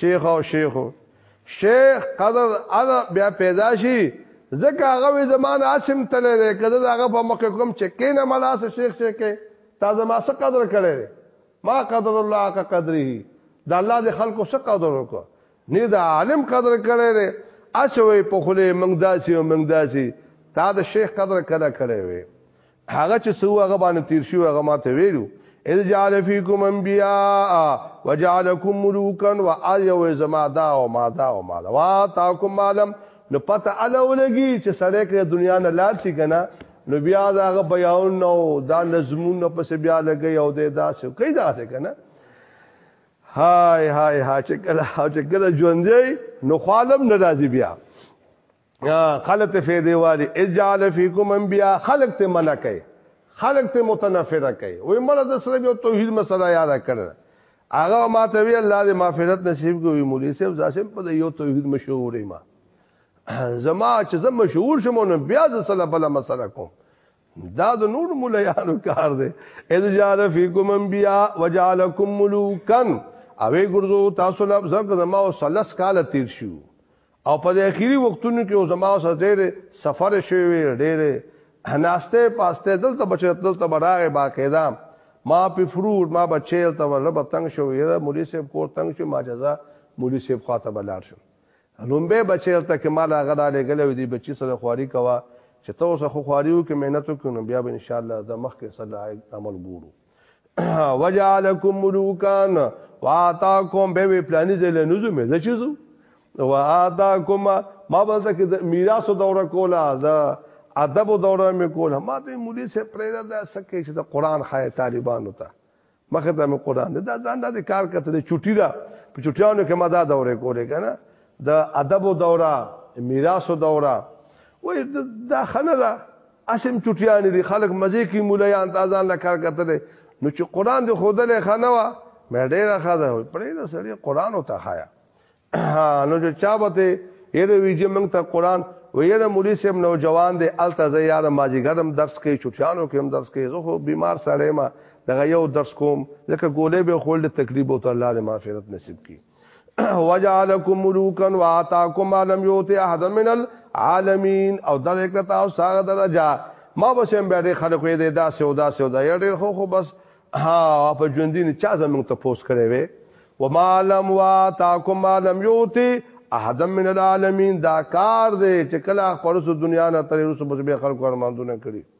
شیخ او شیخو شیخ قدر ادا بیا پیدا شي ځکه هغه زمانه اسم تللی دی کله دا هغه په مخ کوم چې کینه ملاس شیخ شیخ کې تا زما څه قدر کړی ما قدر الله کا قدره دا الله د خلکو څه قدر وکړ نه دا عالم قدر کړی دی اسوي په خله منګداسي او منګداسي تا د شیخ قدر کله کړی وي هغه چې سو هغه باندې تیر شو هغه ماته ویلو اذ جعل فیکم انبیاء وجعلکم ملوکا و ایو زما دا او ما دا او ما دا وا تاکم معلم نو پته الولګي چې سړی کې دنیا نه لار شي کنه نو بیا دا هغه بیان نو دا نظمونه پس بیا لګي او دې دا څه کوي دا څه کنه هاي هاي ها چې کله چې کله ژوندې نو خالم ناراضي بیا خلق ته فیدې والی اجعل فیکم انبیاء خلق ته منع کوي خلق ته متنفره کوي وې مړه د سره یو توحید مسله یاد کړل هغه ما ته وی الله دې مغفرت نصیب کوي مولوی صاحب ځاسم په یو توحید مشهورې ما زما چې زم مشهور شمه نو بیا ز سره بل مسله کوم دا د نور مولایانو کار دی اذ جعل فیکم انبیاء وجعلکم ملوکا اوی ګرځو تاسو له زګ زما او سلس کال تیر شو او په اخیری وختونو کې زما سره ډېر سفر شوی ډېر هناسته پاسته دلته بچی دلته براغه باقاعده ما په فروټ ما بچی ته رب تنگ شو یره مولوی صاحب کور تنگ شو ما جزا مولوی صاحب خواته بلار شو لومبه بچی ته کې مال غلا لګلې دی بچی سره خواري کوا چې تاسو خو خواريو کې مهنت وکړو بیا به ان شاء الله د مخ کې صلی عمل ګورو وجعلکم ملوکان واتاکم به وی پلاني زله نزو مې زچزو واتاکم ما به ځکه د میراث دوره کوله دا ادب دوره مې کوله ما ته مولوی سه پرېدا د سکه چې د قران خای طالبانو ته مخه ته مې قران دا ځان د کار کتل چټی دا په چټیانو کې ما دا دوره کوله کنه د ادب دوره میراث دوره وې دا خنه دا اسم چټیان دي خلک مزه کی مولایان تازان لا کار کتل نو چې قران دې خودلې خانه وا مې ډېر خاده وي پرې دا سړی قران او تخایا نو چې چا به ته یې ویجه موږ ته قران ویره مولوی صاحب نوجوان دی الته زه یار ماجیګرم درس کوي چټیانو کې هم درس کوي زه خو بیمار سړی ما دغه یو درس کوم لکه ګولې به خول د تکلیف او تعالی معافرت نصیب کړي وجعلکم ملوکا واتاکم ما لم یوت احد من العالمین او دا ذکر تاسو سره درجه ما بس هم به خلکو یې دا سودا سودا یې ډېر خو خو بس ها په ژوندین چا زموږ ته پوس کړي وي وما لم واتاکم ما لم یوت احد من العالمین دا کار دی چې کله خپل دنیا نه ترې رسو به خلکو ارمانونه کړی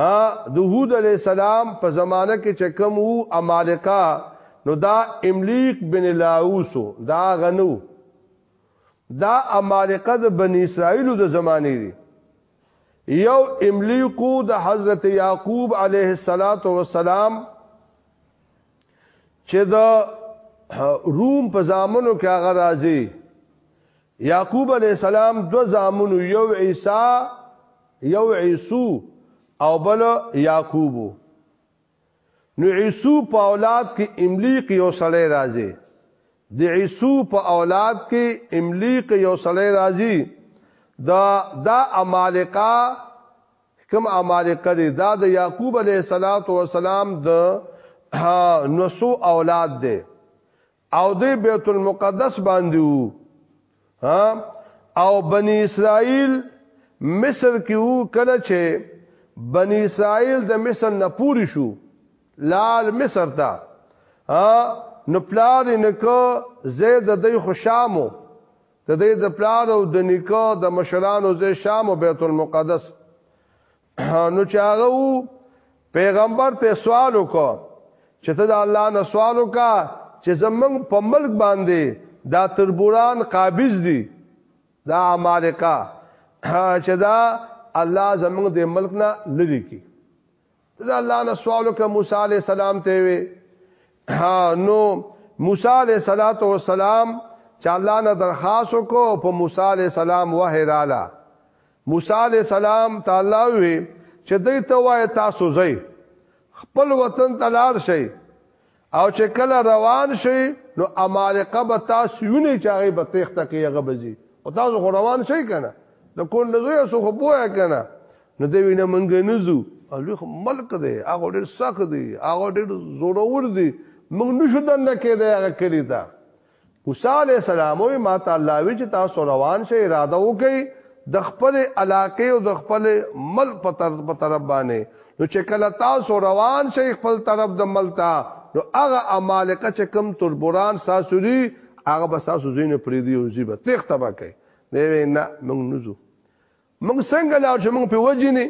ها د هود علی السلام په زمانه کې چې کوم وو امالقه نو دا املیک بن لاوس دا غنو دا امالقه د بنی اسرائیل د زمانه دی یو املیکو د حضرت یعقوب علیه الصلاۃ والسلام چې د روم په زامنو کې هغه راځي یعقوب علی السلام دو زامن یو عیسی یو عیسو او بل یعقوب نو عیسو په اولاد کې املیق یو سړی راځي د عیسو په اولاد کې املیق یو سړی راځي دا دا امالقه کوم امالقه دی دا د یعقوب علیه السلام د نسو اولاد دی او دی بیت المقدس باندې وو ها او بنی اسرائیل مصر کې وو کله چې بنی اسرائیل د مصر نه پوری شو لال مصر ته ها نو پلار نکو زید د دی خوشامو د دې د پلار او د نکو د مشرانو زې شام او بیت المقدس نو چاغو پیغمبر ته سوال وکړ چې ته د الله نه سوال وکړه چې زمنګ په ملک باندې دا تربوران قابض دي دا امریکا چې دا الله زمنګ د ملک نه لری کی ته د الله نه سوال وکړه موسی علی السلام ته وی نو موسی علی صلوات و سلام چې الله نه درخواست وکړو په موسی علی السلام وه رااله موسی علی السلام تعالی وی چې دوی ته وای تاسو ځئ خپل وطن ته لار شئ او چې کله روان شئ نو امالقه به تاسو یونی چې هغه به تخته کې هغه بزي او تاسو خو روان شئ کنه د کون نزوی سو خو بویا کنه نو دوی نه منګ نزو الوی خو ملک دی هغه ډیر سخت دی هغه ډیر زورور دی موږ نشو دنه کې دی هغه کلی ته موسی علیه السلام وی ما ته الله وی چې تاسو روان شئ اراده وکړئ د خپل علاقې او د خپل مل په طرف په طرف باندې نو چې کله تاسو روان شئ خپل طرف د مل ته نو هغه امالقه چې کم تربوران تاسو دی هغه به تاسو زین پریدي او زیبه تخته بکې نه نه موږ نزو موږ څنګه لاړ شو موږ په وجنی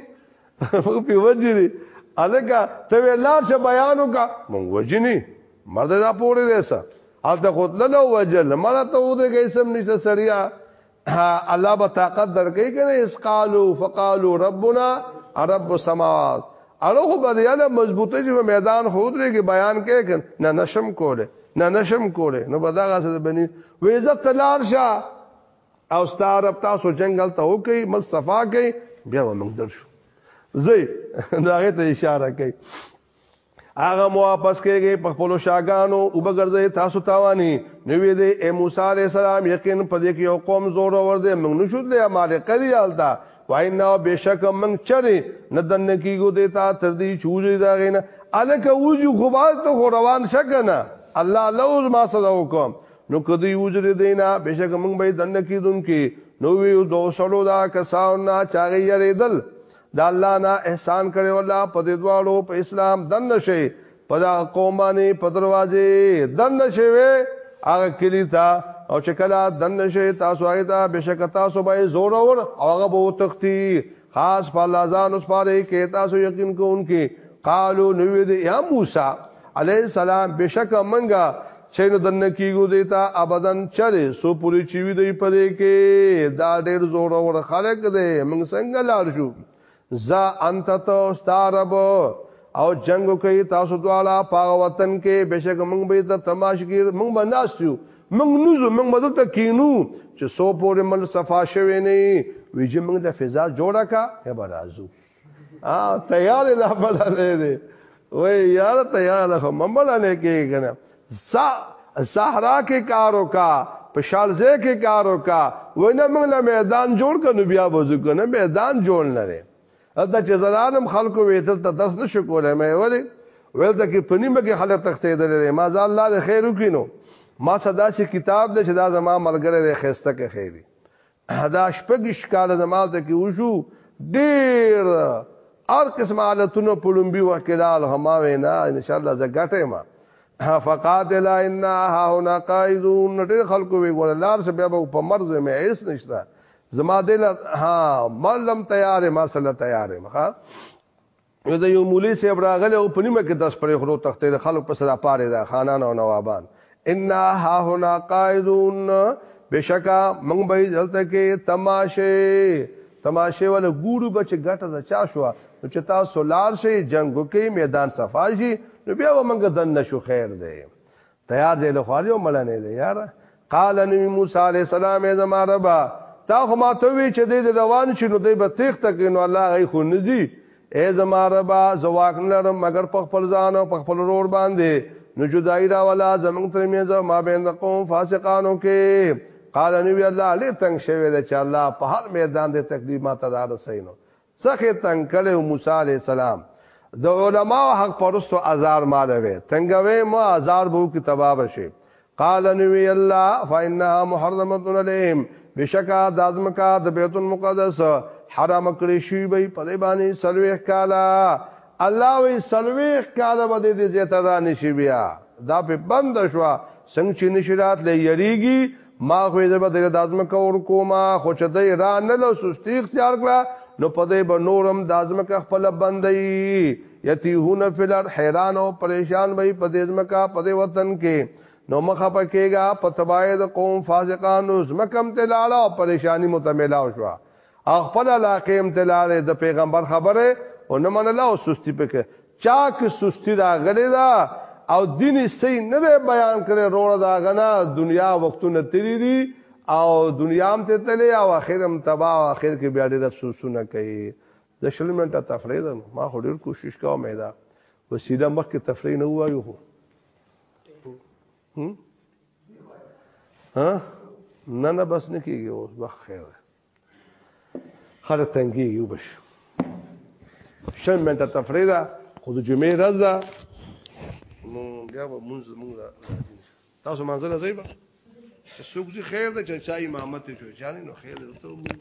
موږ په وجنی الګه ته لاړ شه بیانو کا موږ وجنی مرده دا پوره دی سه الته خود له وجل مړه ته و دې قسم نشته سړیا الله به طاقت درکې کنه اس قالو فقالو ربنا رب السماوات اړو به دې له مضبوطه چې میدان خود لري کې بیان کې کنه نه نشم کوله نه نشم کوله نو بداغه سره بني وې عزت لار شه او ستا رب تاسو جنگل ته وکي مل صفا کوي بیا موږ درشو زی داغه ته اشاره کوي هغه مو واپس کېږي په خپل شاګانو او بغرځي تاسو تاواني نو وی دی اے موسی عليه السلام یقین په دې کې یو قوم زور ور دي موږ نشو دې اماله کړی حالتا واینا بشک موږ چرې ندن کیګو دیتا تر دې چوزي دا غینه الک اوجو خبات ته روان شګنه الله لوز ما سره وکم نو کدی وجر دینا بشک موږ به دن کیدون کی نو وی دو سلو دا کسان نه چاغی یریدل دا الله نه احسان کړي ولا په دې دواړو په اسلام دن نشي په دا قومانه په دروازه دن نشي وي هغه کلی تا او چې کله دن نشي تاسو هغه ته بشک تاسو به زور اور هغه به تختی خاص په الله ځان اوس پاره کې تاسو یقین کوونکې قالو نو دې یا موسی علی السلام بشک منګه چې نو دن کیګو دیتا ابدن چره سو پوری چی وی دی پدې کې دا ډېر زور اور خلق دې موږ څنګه لار شو ز انت تو ستارب او جنگ کوي تاسو دواړه پاغه وطن کې بشک موږ به د تماشګیر موږ به ناشتو موږ نوزو موږ بدل ته کینو چې سو پورې مل صفا شوی نه وی چې موږ د فضا جوړه کا هه برازو ا تیار لا بل نه دی وای یار تیار له ممبل نه کې کنه سا صحرا کې کارو کا پشالزه کې کارو کا وینه موږ له میدان جوړ کنو بیا وځو کنه میدان جوړ نه دا چې زلانم خلکو وې تل ته درس نشو کولای مې ولې ویل دا کې پنیمه کې خلک تختیدل ما ځا الله د خیر وکینو ما صدا سي کتاب د چې دا زما ملګری د خسته کې خیری دا شپږش کال زما ته کې وشو ډیر ار قسم حالتونو په لومبي وکړال هما وینا ان شاء الله زګټه ما فقاتل ان ها هنا قائدون ډیر خلکو وی ګور لار سه بیا په مرز مې هیڅ نشته زما دل ها ملم تیار ما سره تیار ما ها یو د یو مولوی صاحب راغله او په نیمه کې داس پرې خرو تختې خلک په سره پاره ده خانان او نوابان ان ها هنا قائدون بشکا موږ به دلته کې تماشه تماشه ول ګورو بچ ګټه د چا شو نو چې تاسو لار شي جنگو کې میدان صفاجي نو بیا ومنګ دن نشو خیر دی تیار دی له خارج او مړ نه دی یار قال نبی موسی علیہ السلام ای زما رب تا خو ما ته وی چې دې روان شي نو دې به تیخ تک نو الله غي خو نزي ای زما رب زواک نه لرم مگر په خپل ځان او په خپل رور باندې نو جدای را ولا زمنګ تر میزه ما بین قوم فاسقانو کې قال نبی الله علی تنگ شوی دی چې الله په هر میدان دې تکلیف ما ته دار سینو څخه تنگ کړي موسی عليه السلام د علما او حق پرستو ازار مالوي تنگوي مو ازار بو کی تباب شي قال نبي الله فانها محرمه عليهم بشکا دازم کا د بیت المقدس حرام کړی شی به په دې باندې سلوي کالا الله وی سلوي کالا به دې دې ته را نشي بیا دا په بند شو څنګه چې نشرات لې یریږي ما خو دې بدر د اعظم کور کوما خو چې دې را نه له سستی اختیار کړه نو په دې به نورم د اعظم کا خپل بندي یتیهون فلر حیران او پریشان وي په دې ځمکا په دې وطن کې نو مخه پکېګا په تبای د قوم فاسقانو ځمکم تلاړه او پریشانی متملا شو خپل علاقې امتلاړه د پیغمبر خبره او نه منله او سستی پکې چا کې سستی راغلی دا او دین صحیح نه بیان کړي روړه دا غنا دنیا وختونه تیری دي او دنیا هم ته تلې او اخر هم تبا او اخر کې بیا ډېر افسوسونه کوي د شل منټه تفریح ده ما خو ډېر کوشش کوم مې دا وسیله مخکې تفریح نه وایو خو ها نه نه بس نه کیږي اوس بخیر خره تنګي یو بش شم من ته تفریدا خو د جمعې ورځ ده مونږ بیا به مونږ مونږ تاسو منځل ځای به څوک دې خیر ده چې چا امامت شو ځان نو خیر ده ته مونږ